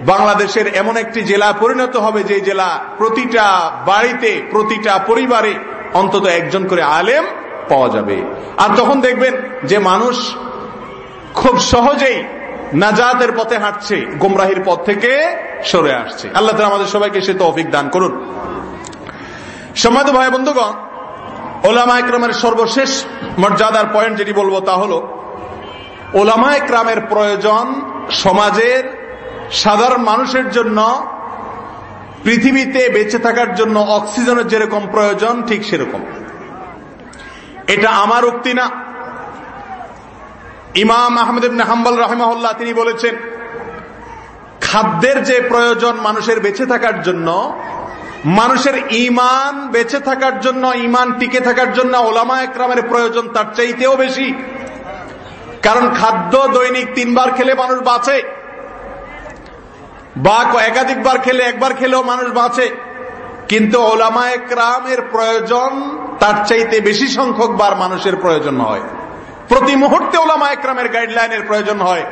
বাংলাদেশের এমন একটি জেলা পরিণত হবে যে জেলা প্রতিটা বাড়িতে, প্রতিটা পরিবারে অন্তত একজন করে আলেম পাওয়া যাবে। আর তখন দেখবেন যে মানুষ খুব সহজেই নাজাতের পথে হাঁটছে, গোমরাহির পথ থেকে সরে আসছে। আল্লাহ তালা আমাদের সবাইকে সে তৌফিক দান করুন। সম্মাদ ভাই বন্ধুগণ ওলামা একরামের সর্বশেষ মর্যাদার পয়েন্ট যেটি বলব তা হল, ওলামা একরামের প্রয়োজন সমাজের সাধারণ মানুষের জন্য, পৃথিবীতে বেঁচে থাকার জন্য অক্সিজেনের যেরকম প্রয়োজন, ঠিক সেরকম। এটা আমার উক্তি না। ইমাম আহমেদ হাম্বাল রাহেমাহুল্লাহ তিনি বলেছেন, খাদ্যের যে প্রয়োজন মানুষের বেঁচে থাকার জন্য মানুষের ইমান বেঁচে থাকার জন্য ইমান টিকে থাকার জন্য ওলামা একরামের প্রয়োজন তার চাইতেও বেশি। কারণ খাদ্য দৈনিক তিনবার খেলে মানুষ বাঁচে। বা একাধিকবার খেলে, একবার খেলেও মানুষ বাঁচে। কিন্তু ওলামা একরামের প্রয়োজন তার চাইতে বেশি সংখ্যক বার মানুষের প্রয়োজন হয়। প্রতি মুহূর্তে ওলামা একরামের গাইডলাইনের প্রয়োজন হয়।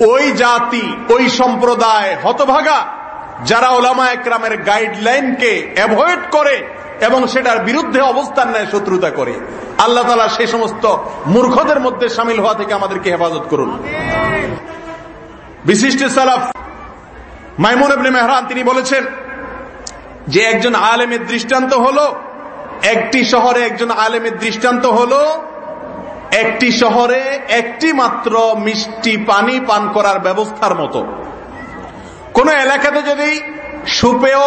ওই জাতি, ওই সম্প্রদায় হতভাগা যারা ওলামা একরামের গাইডলাইনকে অ্যাভয়েড করে এবং সেটার বিরুদ্ধে অবস্থান নেয়, শত্রুতা করে। আল্লাহ তালা সেই সমস্ত মূর্খদের মধ্যে সামিল হওয়া থেকে আমাদেরকে হেফাজত করুন। বিশিষ্ট সালাফ মাইমুন আবনে মেহরান তিনি বলেছেন যে একজন আলেমের দৃষ্টান্ত হলো, একটি শহরে একজন আলেমের দৃষ্টান্ত হলো, একটি শহরে একটি মাত্র মিষ্টি পানি পান করার ব্যবস্থার মতো। কোন এলাকাতে যদি সুপেয়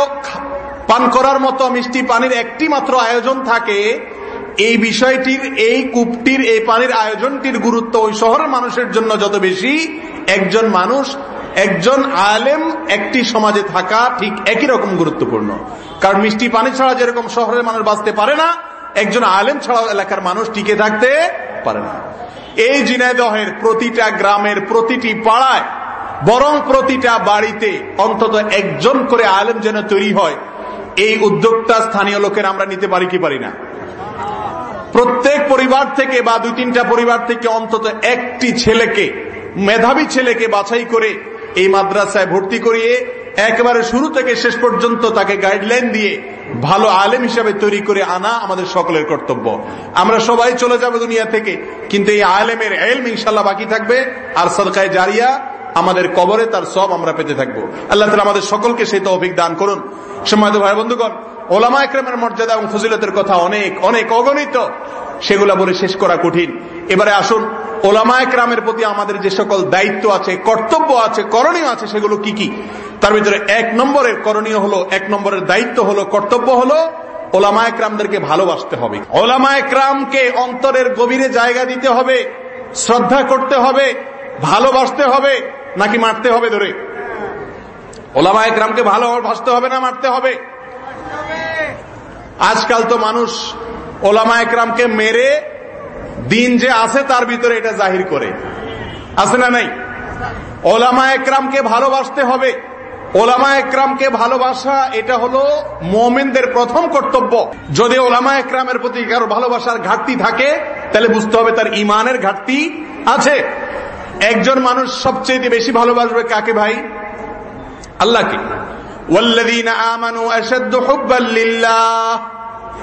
পান করার মতো মিষ্টি পানির একটি মাত্র আয়োজন থাকে, এই বিষয়টির, এই কূপটির, এই পানির আয়োজনটির গুরুত্ব ওই শহরের মানুষের জন্য যত বেশি। একজন মানুষ, একজন আলেম একটি সমাজে থাকা ঠিক একই রকম গুরুত্বপূর্ণ। কারণ মিষ্টি পানি ছাড়া যেরকম শহরের মানুষ বাঁচতে পারে না, একজন আলেম ছাড়া এলাকার মানুষ টিকে থাকতে পারে না। এই জিনাইদহের প্রতিটা গ্রামের প্রতিটি পাড়ায় বরং প্রতিটা বাড়িতে অন্তত একজন করে আলেম যেন তৈরি হয়, এই উদ্যোগটা স্থানীয় লোকের আমরা নিতে পারি কি পারি না। প্রত্যেক পরিবার থেকে বা দুই তিনটা পরিবার থেকে অন্তত একটি ছেলেকে, মেধাবী ছেলেকে বাছাই করে এই মাদ্রাসায় ভর্তি করিয়ে একেবারে শুরু থেকে শেষ পর্যন্ত তাকে গাইডলাইন দিয়ে ভালো আলেম হিসাবে তৈরি করে আনা আমাদের সকলের কর্তব্য। আমরা সবাই চলে যাব দুনিয়া থেকে, কিন্তু এই আলেমের এলম ইনশাল্লাহ বাকি থাকবে। আর সরকায় জারিয়া আমাদের কবরে তার সব আমরা পেতে থাকব। আল্লাহ তালা আমাদের সকলকে সেই তৌফিক দান করুন। সময় ভাই বন্ধুগণ, ওলামা একরামের মর্যাদা এবং ফজিলতের কথা অনেক অনেক অগণিত। সেগুলা বলে শেষ করা কঠিন। এবারে আসুন, ওলামা একরামের প্রতি আমাদের যে সকল দায়িত্ব আছে, কর্তব্য আছে, করণীয় আছে, সেগুলো কি কি? তার ভিতরে এক নম্বরের করণীয় হলো, এক নম্বরের দায়িত্ব হলো, কর্তব্য হলো, ওলামা একরামদেরকে ভালোবাসতে হবে। ওলামা একরামকে অন্তরের গভীরে জায়গা দিতে হবে, শ্রদ্ধা করতে হবে, ভালোবাসতে হবে নাকি মারতে হবে ধরে? ওলামা একরামকে ভালো ভাসতে হবে না মারতে হবে? আজকাল তো মানুষ ওলামা একরামকে মেরে দিন যে আছে তার ভিতরে এটা জাহির করে। আছে না নাই? ওলামা একরামকে ভালোবাসতে হবে। ওলামা একরামকে ভালোবাসা এটা হলো মোমেনদের প্রথম কর্তব্য। যদি ওলামা একরামের প্রতি কারও ভালোবাসার ঘাটতি থাকে, তাহলে বুঝতে হবে তার ইমানের ঘাটতি আছে। একজন মানুষ সবচেয়ে বেশি ভালোবাসবে কাকে ভাই? আল্লাহকে।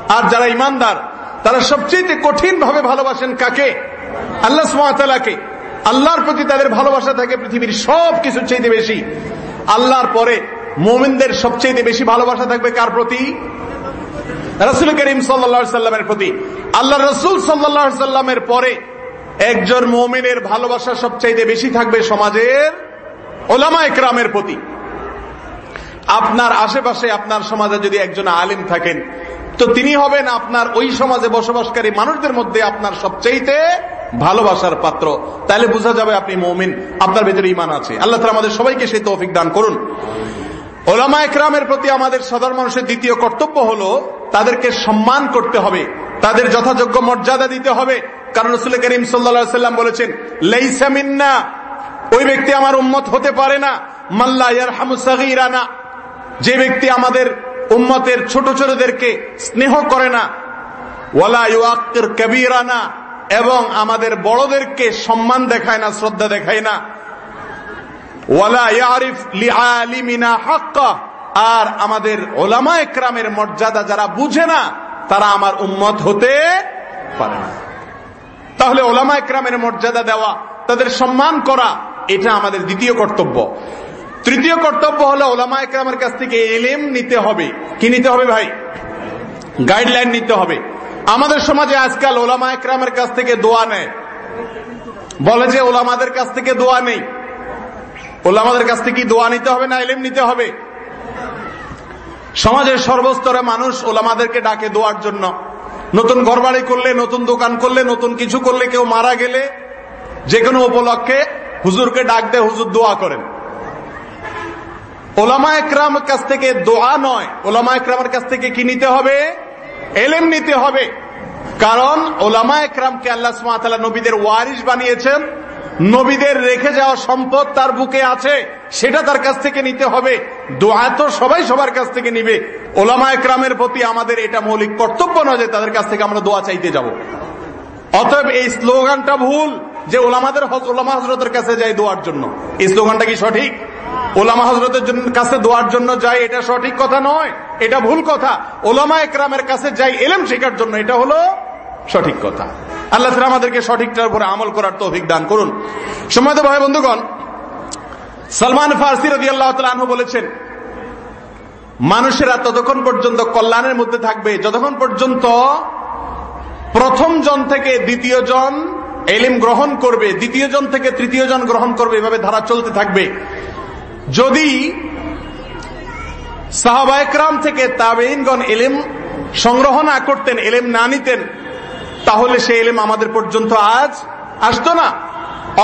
আর যারা ইমানদার তারা সবচেয়ে কঠিন ভাবে ভালোবাসেন কাকে? আল্লাহ সুমাতালাকে আল্লাহর প্রতি তাদের ভালোবাসা থাকে পৃথিবীর সব কিছু চাইতে বেশি। আল্লাহর পরে মোমিনদের সবচেয়ে বেশি ভালোবাসা থাকবে কার প্রতি? রসুল করিম সাল্লা সাল্লামের প্রতি। আল্লাহ রসুল সাল্লা সাল্লামের পরে একজন মোমিনের ভালোবাসা সবচাইতে বেশি থাকবে সমাজের ওলামা একরামের প্রতি। আপনার আশেপাশে, আপনার সমাজে যদি একজন আলিম থাকেন, তো তিনি হবেন আপনার ওই সমাজে বসবাসকারী মানুষদের মধ্যে আপনার সবচেয়ে ভালোবাসার পাত্র। তাহলে বোঝা যাবে আপনি মৌমিন, আপনার ভেতরে ইমান আছে। আল্লাহ তালা আমাদের সবাইকে সেই তৌফিক দান করুন। ওলামা একরামের প্রতি আমাদের সাধারণ মানুষের দ্বিতীয় কর্তব্য হলো তাদেরকে সম্মান করতে হবে, তাদের যথাযোগ্য মর্যাদা দিতে হবে। কারণ রসুল করিম সাল্লাম বলেছেন লেইসামিন্না ওই ব্যক্তি আমার উম্মত হতে পারে না। মাল্লা ইয়ারহামুসাগিরানা যে ব্যক্তি আমাদের উম্মতের ছোট ছোটদেরকে স্নেহ করে না। ওয়ালা এবং আমাদের বড়দেরকে সম্মান দেখায় না, শ্রদ্ধা দেখায় না। ওয়ালা হাক্কা, আর আমাদের ওলামা একরামের মর্যাদা যারা বুঝে না, তারা আমার উম্মত হতে পারে না। তাহলে ওলামা একরামের মর্যাদা দেওয়া, তাদের সম্মান করা, এটা আমাদের দ্বিতীয় কর্তব্য। তৃতীয় কর্তব্য হলো ওলামা একরামের কাছ থেকে এলেম নিতে হবে। কি নিতে হবে ভাই? গাইডলাইন নিতে হবে। আমাদের সমাজে আজকাল ওলামা একরামের কাছ থেকে দোয়া নেয়। বলে যে, ওলামাদের কাছ থেকে দোয়া নেই। ওলামাদের কাছ থেকে দোয়া নিতে হবে না এলেম নিতে হবে? সমাজের সর্বস্তরে মানুষ ওলামাদেরকে ডাকে দোয়ার জন্য। নতুন ঘরবাড়ি করলে, নতুন দোকান করলে, নতুন কিছু করলে কেউ মারা গেলে যে কোনো উপলক্ষে হুজুরকে ডাক দেয় হুজুর দোয়া করেন। ওলামা একরাম কাছ থেকে দোয়া নয়। ওলামা একরামের কাছ থেকে কি নিতে হবে? এলেম নিতে হবে। কারণ ওলামা একরামকে আল্লাহ নবীদের ওয়ারিস বানিয়েছেন। নবীদের রেখে যাওয়া সম্পদ তার বুকে আছে, সেটা তার কাছ থেকে নিতে হবে। দোয়া তো সবাই সবার কাছ থেকে নিবে। ওলামা একরামের প্রতি আমাদের এটা মৌলিক কর্তব্য নয় যে তাদের কাছ থেকে আমরা দোয়া চাইতে যাব। অতএব এই স্লোগানটা ভুল যে ওলামাদের ওলামা হজরতের কাছে যাই দোয়ার জন্য। এই স্লোগানটা কি সঠিক? ওলামা হজরতের কাছে দোয়ার জন্য যাই এটা সঠিক কথা নয়, এটা ভুল কথা। ওলামা একরামের কাছে যাই এলেম শেখার জন্য, এটা হলো সঠিক কথা। আল্লাহ তালা আমাদেরকে সঠিকটার উপরে আমল করার তো অভিজ্ঞান করুন। সময় তো ভাই বন্ধুগণ, সলমান ফারসি রদি আল্লাহ তালু বলেছেন, মানুষেরা ততক্ষণ পর্যন্ত কল্যাণের মধ্যে থাকবে, যতক্ষণ পর্যন্ত প্রথম জন থেকে দ্বিতীয় জন এলিম গ্রহণ করবে, দ্বিতীয় জন থেকে তৃতীয় জন গ্রহণ করবে, এভাবে ধারা চলতে থাকবে। যদি সাহাবায়করাম থেকে তাবেইনগণ এলিম সংগ্রহ না করতেন, এলেম না নিতেন তাহলে সে এলেম আমাদের পর্যন্ত আজ আসতো না।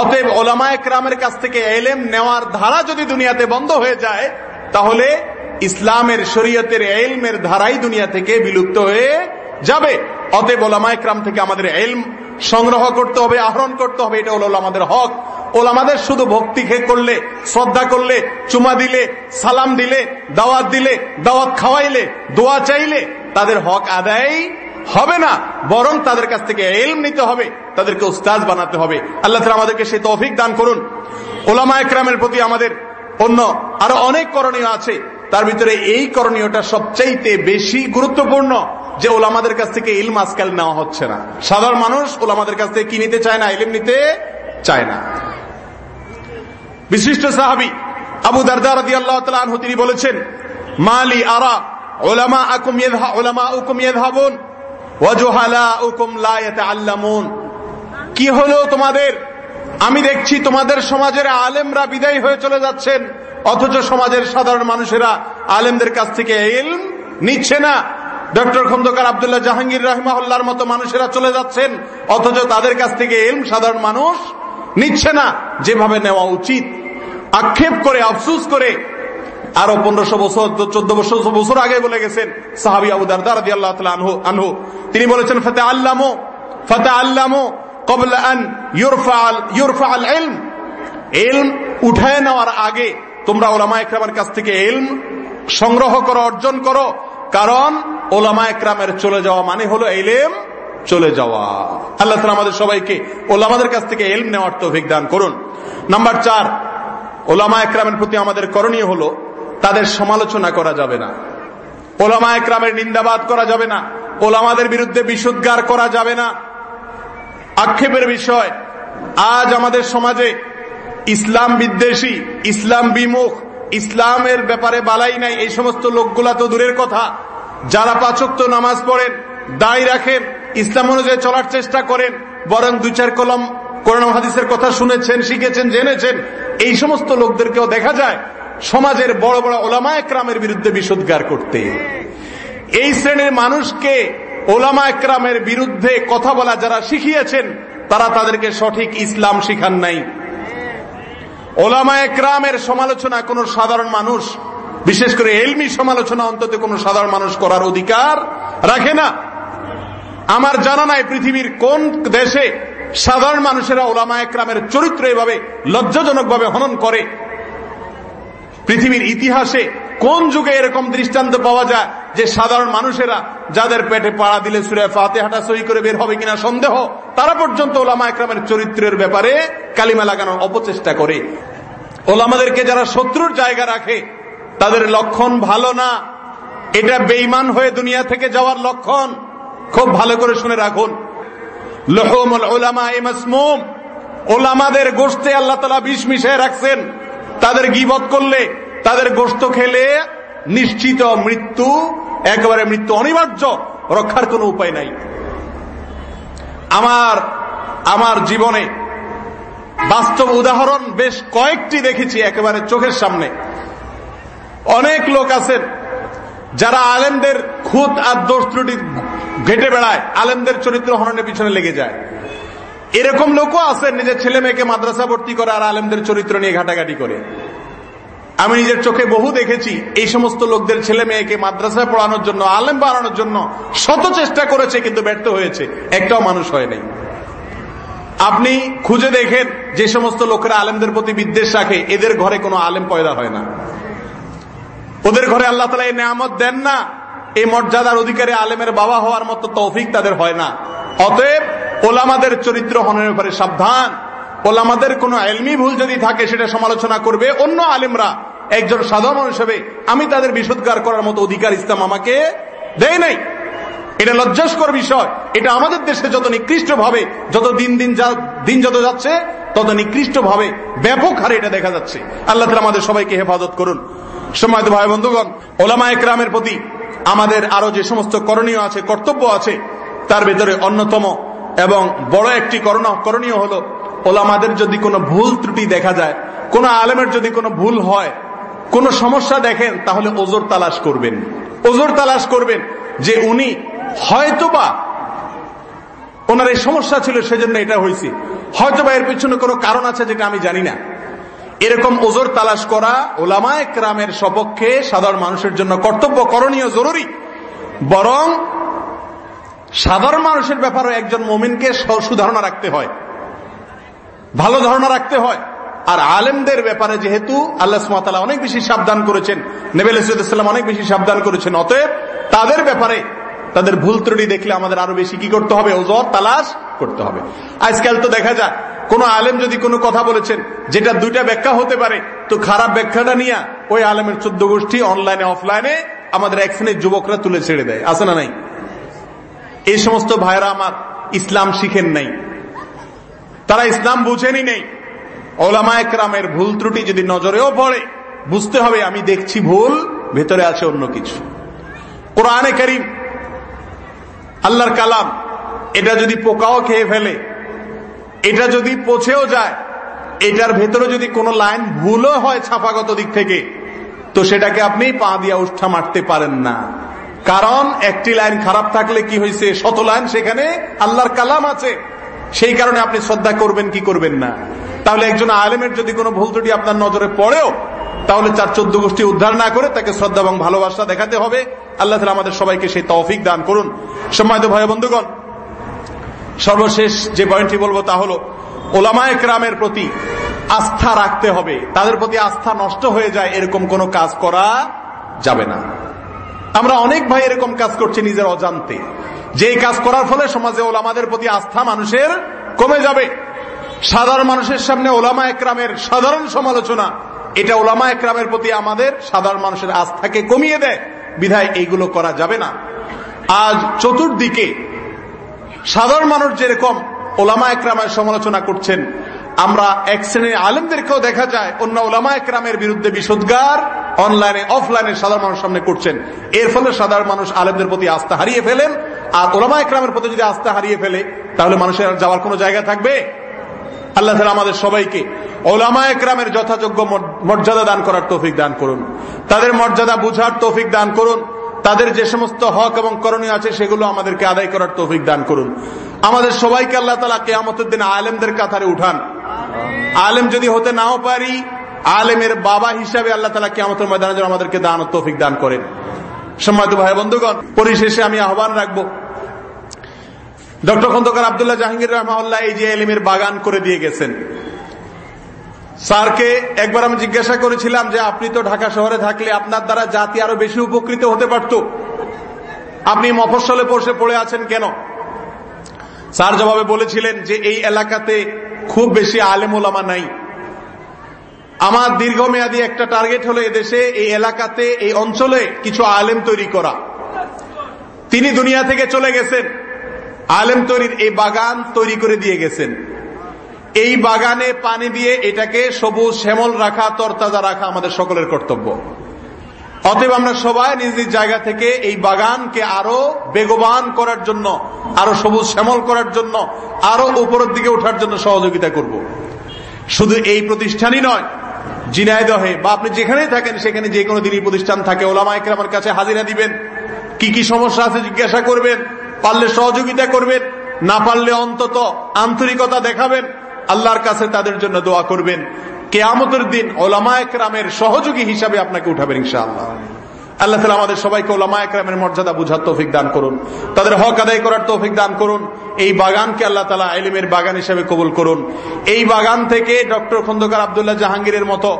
অতএব ওলামা একরামের কাছ থেকে এলেম নেওয়ার ধারা যদি দুনিয়াতে বন্ধ হয়ে যায়, তাহলে ইসলামের শরীয়তের এলমের ধারাই দুনিয়া থেকে বিলুপ্ত হয়ে যাবে। অতএব ওলামা একরাম থেকে আমাদের এলম সংগ্রহ করতে হবে, আহরণ করতে হবে, এটা হলো আমাদের হক। ওলামাদের শুধু ভক্তি খে করলে, শ্রদ্ধা করলে, চুমা দিলে, সালাম দিলে, দাওয়াত দিলে, দাওয়াত খাওয়াইলে, দোয়া চাইলে তাদের হক আদায় হবে না, বরং তাদের কাছ থেকে এলম নিতে হবে, তাদেরকে উস্তাজ বানাতে হবে। আল্লাহ তালা আমাদেরকে সেই তৌফিক দান করুন। ওলামা একরামের প্রতি আমাদের অন্য আরও অনেক করণীয় আছে। তার ভিতরে এই করণীয়টা সবচাইতে বেশি গুরুত্বপূর্ণ, যে ওলামাদের কাছ থেকে ইলম আজকাল নেওয়া হচ্ছে না। সাধারণ মানুষ ওলামাদের কাছ থেকে কি নিতে চায় না, ইলিম নিতে চায় না। বিশিষ্ট সাহাবি আবু দারদারদি আল্লাহ তালু তিনি বলেছেন, মালি আরা ওলামা আকুম ওলামা উকুম ইয়েধাবুন কি হলো তোমাদের? আমি দেখছি তোমাদের সমাজের আলেমরা বিদায় হয়ে চলে যাচ্ছেন, অথচ সমাজের সাধারণ মানুষেরা আলেমদের কাছ থেকে এলম নিচ্ছে না। ডক্টর খন্দকার আবদুল্লাহ জাহাঙ্গীর রহমার মতো মানুষেরা চলে যাচ্ছেন, অথচ তাদের কাছ থেকে এলম সাধারণ মানুষ নিচ্ছে না। যেভাবে নেওয়া উচিত। আক্ষেপ করে, আফসুস করে। আরও পনেরোশো বছর, চোদ্দ বছর বছর আগে বলে গেছেন সাহাবি আবু দারদার আনহু তিনি বলেছেন ফতে আল্লামো ফতে আল্লামো কবল আল এলম এলম উঠায় নেওয়ার আগে তোমরা ওলামা একরামের কাছ থেকে এলম সংগ্রহ করো, অর্জন করো। কারণ ওলামা একরামের চলে যাওয়া মানে হলো এলেম চলে যাওয়া। আল্লাহ তালা আমাদের সবাইকে ওলামাদের কাছ থেকে এলম নেওয়ার তৌফিক দান করুন। নাম্বার চার ওলামা একরামের প্রতি আমাদের করণীয় হলো, তাদের সমালোচনা করা যাবে না। ওলামা একরামের নিন্দাবাদ করা যাবে না। ওলামাদের বিরুদ্ধে বিশুদ্গার করা যাবে না। আক্ষেপের বিষয়, আজ আমাদের সমাজে ইসলাম বিদ্বেষী, ইসলাম বিমুখ, ইসলামের ব্যাপারে বালাই নাই, এই সমস্ত লোকগুলা তো দূরের কথা। যারা পাচক নামাজ পড়েন, দায় রাখেন, ইসলাম অনুযায়ী চলার চেষ্টা করেন, বরং দু চার কলম করোনা হাদিসের কথা শুনেছেন, শিখেছেন, জেনেছেন, এই সমস্ত লোকদেরকেও দেখা যায় সমাজের বড় বড় ওলামা একরামের বিরুদ্ধে বিশুদ্গার করতে। এই শ্রেণির মানুষকে ওলামা একরামের বিরুদ্ধে কথা বলা যারা শিখিয়েছেন, তারা তাদেরকে সঠিক ইসলাম শিখান নাই। ওলামা একরামের সমালোচনা কোন সাধারণ মানুষ, বিশেষ করে এলমি সমালোচনা অন্তত কোন সাধারণ মানুষ করার অধিকার রাখে না। আমার জানা নাই পৃথিবীর কোন দেশে সাধারণ মানুষেরা ওলামা একরামের চরিত্র এভাবে লজ্জাজনকভাবে হনন করে। পৃথিবীর ইতিহাসে কোন যুগে এরকম দৃষ্টান্ত পাওয়া যায় যে সাধারণ মানুষেরা যাদের পেটে পাড়া দিলে সুরে ফাতে হাঁটা সই করে বের হবে কিনা সন্দেহ, তারা পর্যন্ত ওলামা একরামের চরিত্রের ব্যাপারে কালিমা লাগানোর অপচেষ্টা করে। ওলামাদেরকে যারা শত্রুর জায়গা রাখে, তাদের লক্ষণ ভালো না। এটা বেইমান হয়ে দুনিয়া থেকে যাওয়ার লক্ষণ। খুব ভালো করে শুনে রাখুন। ওলামাদের গোষ্ঠে আল্লাহ তালা বিষ মিশিয়ে রাখছেন। তাদের গিবত করলে তাদের গোস্ত খেলে নিশ্চিত মৃত্যু, একেবারে মৃত্যু অনিবার্য, রক্ষার কোনো উপায় নাই। আমার আমার জীবনে বাস্তব উদাহরণ বেশ কয়েকটি দেখেছি একেবারে চোখের সামনে। অনেক লোক আছেন যারা আলেমদের খুদ আর দোষ ত্রুটি ঘেটে বেড়ায়, আলেমদের চরিত্র হরণের পিছনে লেগে যায়। এরকম লোকও আছেন, নিজের ছেলে মেয়েকে মাদ্রাসা ভর্তি করে আর আলেমদের চরিত্র নিয়ে ঘাটাঘাটি করে। আমি নিজের চোখে বহু দেখেছি এই সমস্ত লোকদের ছেলে মেয়েকে মাদ্রাসায় পড়ানোর জন্য, আলেম বাড়ানোর জন্য শত চেষ্টা করেছে কিন্তু ব্যর্থ হয়েছে। একটাও মানুষ হয় নাই। আপনি খুঁজে দেখেন যে সমস্ত লোকেরা আলেমদের প্রতি বিদ্বেষ রাখে, এদের ঘরে কোনো আলেম পয়দা হয় না। ওদের ঘরে আল্লাহ তালা এই নেয়ামত দেন না, এই মর্যাদার অধিকারে আলেমের বাবা হওয়ার মতো তৌফিক তাদের হয় না। অতএব ওলামাদের চরিত্র হননের ব্যাপারে সাবধান। ওলামাদের কোন এলমি ভুল যদি থাকে, সেটা সমালোচনা করবে অন্য আলেমরা। একজন সাধারণ হিসেবে আমি তাদের বিশুদ্ধার করার মতো অধিকার ইসলাম আমাকে দেয় নাই। এটা লজ্জাস্কর বিষয়। এটা আমাদের দেশে যত নিকৃষ্ট ভাবে যত দিন দিন দিন যত যাচ্ছে, তত নিকৃষ্ট ভাবে ব্যাপক হারে এটা দেখা যাচ্ছে। আল্লাহ আমাদের সবাইকে হেফাজত করুন। সময় ভাই বন্ধুগণ ওলামা একরামের প্রতি আমাদের আরও যে সমস্ত করণীয় আছে, কর্তব্য আছে, তার ভেতরে অন্যতম এবং বড় একটি করণীয় হলো, ওলামাদের যদি কোনো ভুল ত্রুটি দেখা যায়, কোন আলেমের যদি কোনো ভুল হয় কোন সমস্যা দেখেন, তাহলে ওজোর তালাশ করবেন। ওজোর তালাশ করবেন যে উনি হয়তোবা ওনার এই সমস্যা ছিল, সেজন্য এটা হয়েছে। হয়তোবা এর পিছনে কোনো কারণ আছে যেটা আমি জানি না। এরকম ওজোর তালাশ করা ওলামায় ক্রামের সপক্ষে সাধারণ মানুষের জন্য কর্তব্য করণীয় জরুরি। বরং সাধারণ মানুষের ব্যাপারে একজন মোমিনকে সুধারণা রাখতে হয়। ভালো ধারণা রাখতে হয়। আর আলেমদের ব্যাপারে যেহেতু আল্লাহ সুমাতালা অনেক বেশি সাবধান করেছেন নেবেল ইসলাম অনেক বেশি সাবধান করেছেন, অতএব তাদের ব্যাপারে, তাদের ভুল ত্রুটি দেখলে আমাদের আরও বেশি কি করতে হবে, ওজর তালাশ করতে হবে। আজকাল তো দেখা যায় কোন আলেম যদি কোনো কথা বলেছেন, যেটা দুইটা ব্যাখ্যা হতে পারে, তো খারাপ ব্যাখ্যাটা নিয়ে ওই আলেমের চোদ্দ গোষ্ঠী অনলাইনে, অফলাইনে আমাদের এক শ্রেণির যুবকরা তুলে ছেড়ে দেয়, আছে না নাই? এই সমস্ত ভাইরা আমার ইসলাম শিখেন নাই। তারা ইসলাম বুঝেনি নেই। ওলামা একরামের ভুল ত্রুটি যদি নজরেও পড়ে, বুঝতে হবে আমি দেখছি ভুল, ভেতরে আছে অন্য কিছু। কোরআনে করিম, আল্লাহর কালাম, এটা যদি পোকাও খেয়ে ফেলে, এটা যদি পচেও যায়, এটার ভেতরে যদি কোনো লাইন ভুলও হয় ছাপাগত দিক থেকে, তো সেটাকে আপনি পা দিয়া উষ্ঠা মারতে পারেন না। কারণ একটি লাইন খারাপ থাকলে কি হয়েছে? শত লাইন সেখানে আল্লাহর কালাম আছে। সেই কারণে আপনি শ্রদ্ধা করবেন কি করবেন না। তাহলে একজন আলেমের যদি কোনো ভুল ত্রুটি আপনার নজরে পড়েও, তাহলে চার চোদ্দ গোষ্ঠী উদ্ধার না করে তাকে শ্রদ্ধা এবং ভালোবাসা দেখাতে হবে। আল্লাহ আমাদের সবাইকে সেই তৌফিক দান করুন। সম্মানিত ভাই বন্ধুগণ, সর্বশেষ যে পয়েন্টটি বলব তা হল, ওলামায় ক্রামের প্রতি আস্থা রাখতে হবে। তাদের প্রতি আস্থা নষ্ট হয়ে যায় এরকম কোনো কাজ করা যাবে না। আমরা অনেক ভাই এরকম কাজ করছি নিজের অজান্তে। যে কাজ করার ফলে সমাজে ওলামাদের প্রতি আস্থা মানুষের কমে যাবে। সাধারণ মানুষের সামনে ওলামা একরামের সাধারণ সমালোচনা, এটা ওলামা একরামের প্রতি আমাদের সাধারণ মানুষের আস্থাকে কমিয়ে দেয়। বিধায় এইগুলো করা যাবে না। আজ চতুর্দিকে সাধারণ মানুষ যেরকম ওলামা একরামের সমালোচনা করছেন, আমরা এক শ্রেণির আলেমদেরকেও দেখা যায়, অন্য ওলামা একরামের বিরুদ্ধে বিশুদ্গার অনলাইনে, অফলাইনে সাধারণ মানুষ সামনে করছেন। এর ফলে সাধারণ মানুষ আলেমদের প্রতি আস্থা হারিয়ে ফেলেন, আর ওলামা একরামের প্রতি যদি আস্থা হারিয়ে ফেলে, তাহলে মানুষের যাওয়ার কোনো জায়গা থাকবে? আল্লাহ তালা আমাদের সবাইকে ওলামা একরামের যথাযোগ্য মর্যাদা দান করার তৌফিক দান করুন। তাদের মর্যাদা বুঝার তৌফিক দান করুন। তাদের যে সমস্ত হক এবং করণীয় আছে সেগুলো আমাদেরকে আদায় করার তৌফিক দান করুন। আমাদের সবাইকে আল্লাহ তালা কেয়ামতের দিন আলেমদের কাতারে উঠান। আলেম যদি হতে নাও পারি, আলেমের বাবা হিসাবে আল্লাহ তালা কেয়ামতের ময়দানে আমাদেরকে দান তৌফিক দান করেন। সম্মানিত ভাই বন্ধুগণ পরিশেষে আমি আহ্বান রাখব ডক্টর খন্দকার আবদুল্লাহ জাহাঙ্গীর রহমাউল্লাহ এই যে এলিমের বাগান করে দিয়ে গেছেন। স্যারকে একবার আমি জিজ্ঞাসা করেছিলাম যে, আপনি তো ঢাকা শহরে থাকলে আপনার দ্বারা জাতি আরও বেশি উপকৃত হতে পারত। আপনি মফস্বলে বসে পড়ে আছেন কেন? স্যার জবাবে বলেছিলেন যে, এই এলাকাতে খুব বেশি আলেম ওলামা নাই। আমার দীর্ঘমেয়াদী একটা টার্গেট হলো এদেশে, এই এলাকাতে, এই অঞ্চলে কিছু আলেম তৈরি করা। তিনি দুনিয়া থেকে চলে গেছেন। আলেম তৈরির এই বাগান তৈরি করে দিয়ে গেছেন। এই বাগানে পানি দিয়ে এটাকে সবুজ শ্যামল রাখা, তরতাজা রাখা আমাদের সকলের কর্তব্য। অতএব আমরা সবাই নিজ নিজ জায়গা থেকে এই বাগানকে আরও বেগবান করার জন্য, আরও সবুজ শ্যামল করার জন্য, আরও উপরের দিকে ওঠার জন্য সহযোগিতা করব। শুধু এই প্রতিষ্ঠানই নয় জিনায়দহে বা আপনি যেখানেই থাকেন, সেখানে যে কোনো দিনই প্রতিষ্ঠান থাকে। ওলামাইকের আমার কাছে হাজিরা দিবেন। কি কি সমস্যা আছে জিজ্ঞাসা করবেন। পারলে সহযোগিতা করবেন, না পারলে অন্তত আন্তরিকতা দেখাবেন, আল্লাহর কাছে তাদের জন্য দোয়া করবেন। কেয়ামতের দিন ওলামা একরামের সহযোগী হিসাবে আপনাকে উঠাবেন ইনশাআল্লাহ। আল্লাহ তালা আমাদের সবাইকে ওলামা একরামের মর্যাদা বুঝার তৌফিক দান করুন। তাদের হক আদায় করার তৌফিক দান করুন। এই বাগানকে আল্লাহ তালা এলিমের বাগান হিসেবে কবুল করুন। এই বাগান থেকে ডক্টর খন্দকার আবদুল্লাহ জাহাঙ্গীরের মতো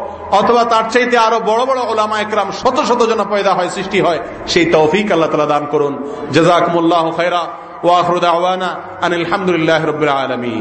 অথবা তার চাইতে আরও বড় বড় ওলামা একরাম শত শত জন পয়দা হয়, সৃষ্টি হয়, সেই তৌফিক আল্লাহ তালা দান করুন। জাজাকুমুল্লাহ খেরা ওয়াহরুদ আওয়ানা আনিল হামদুলিল্লাহ রবিল আলমী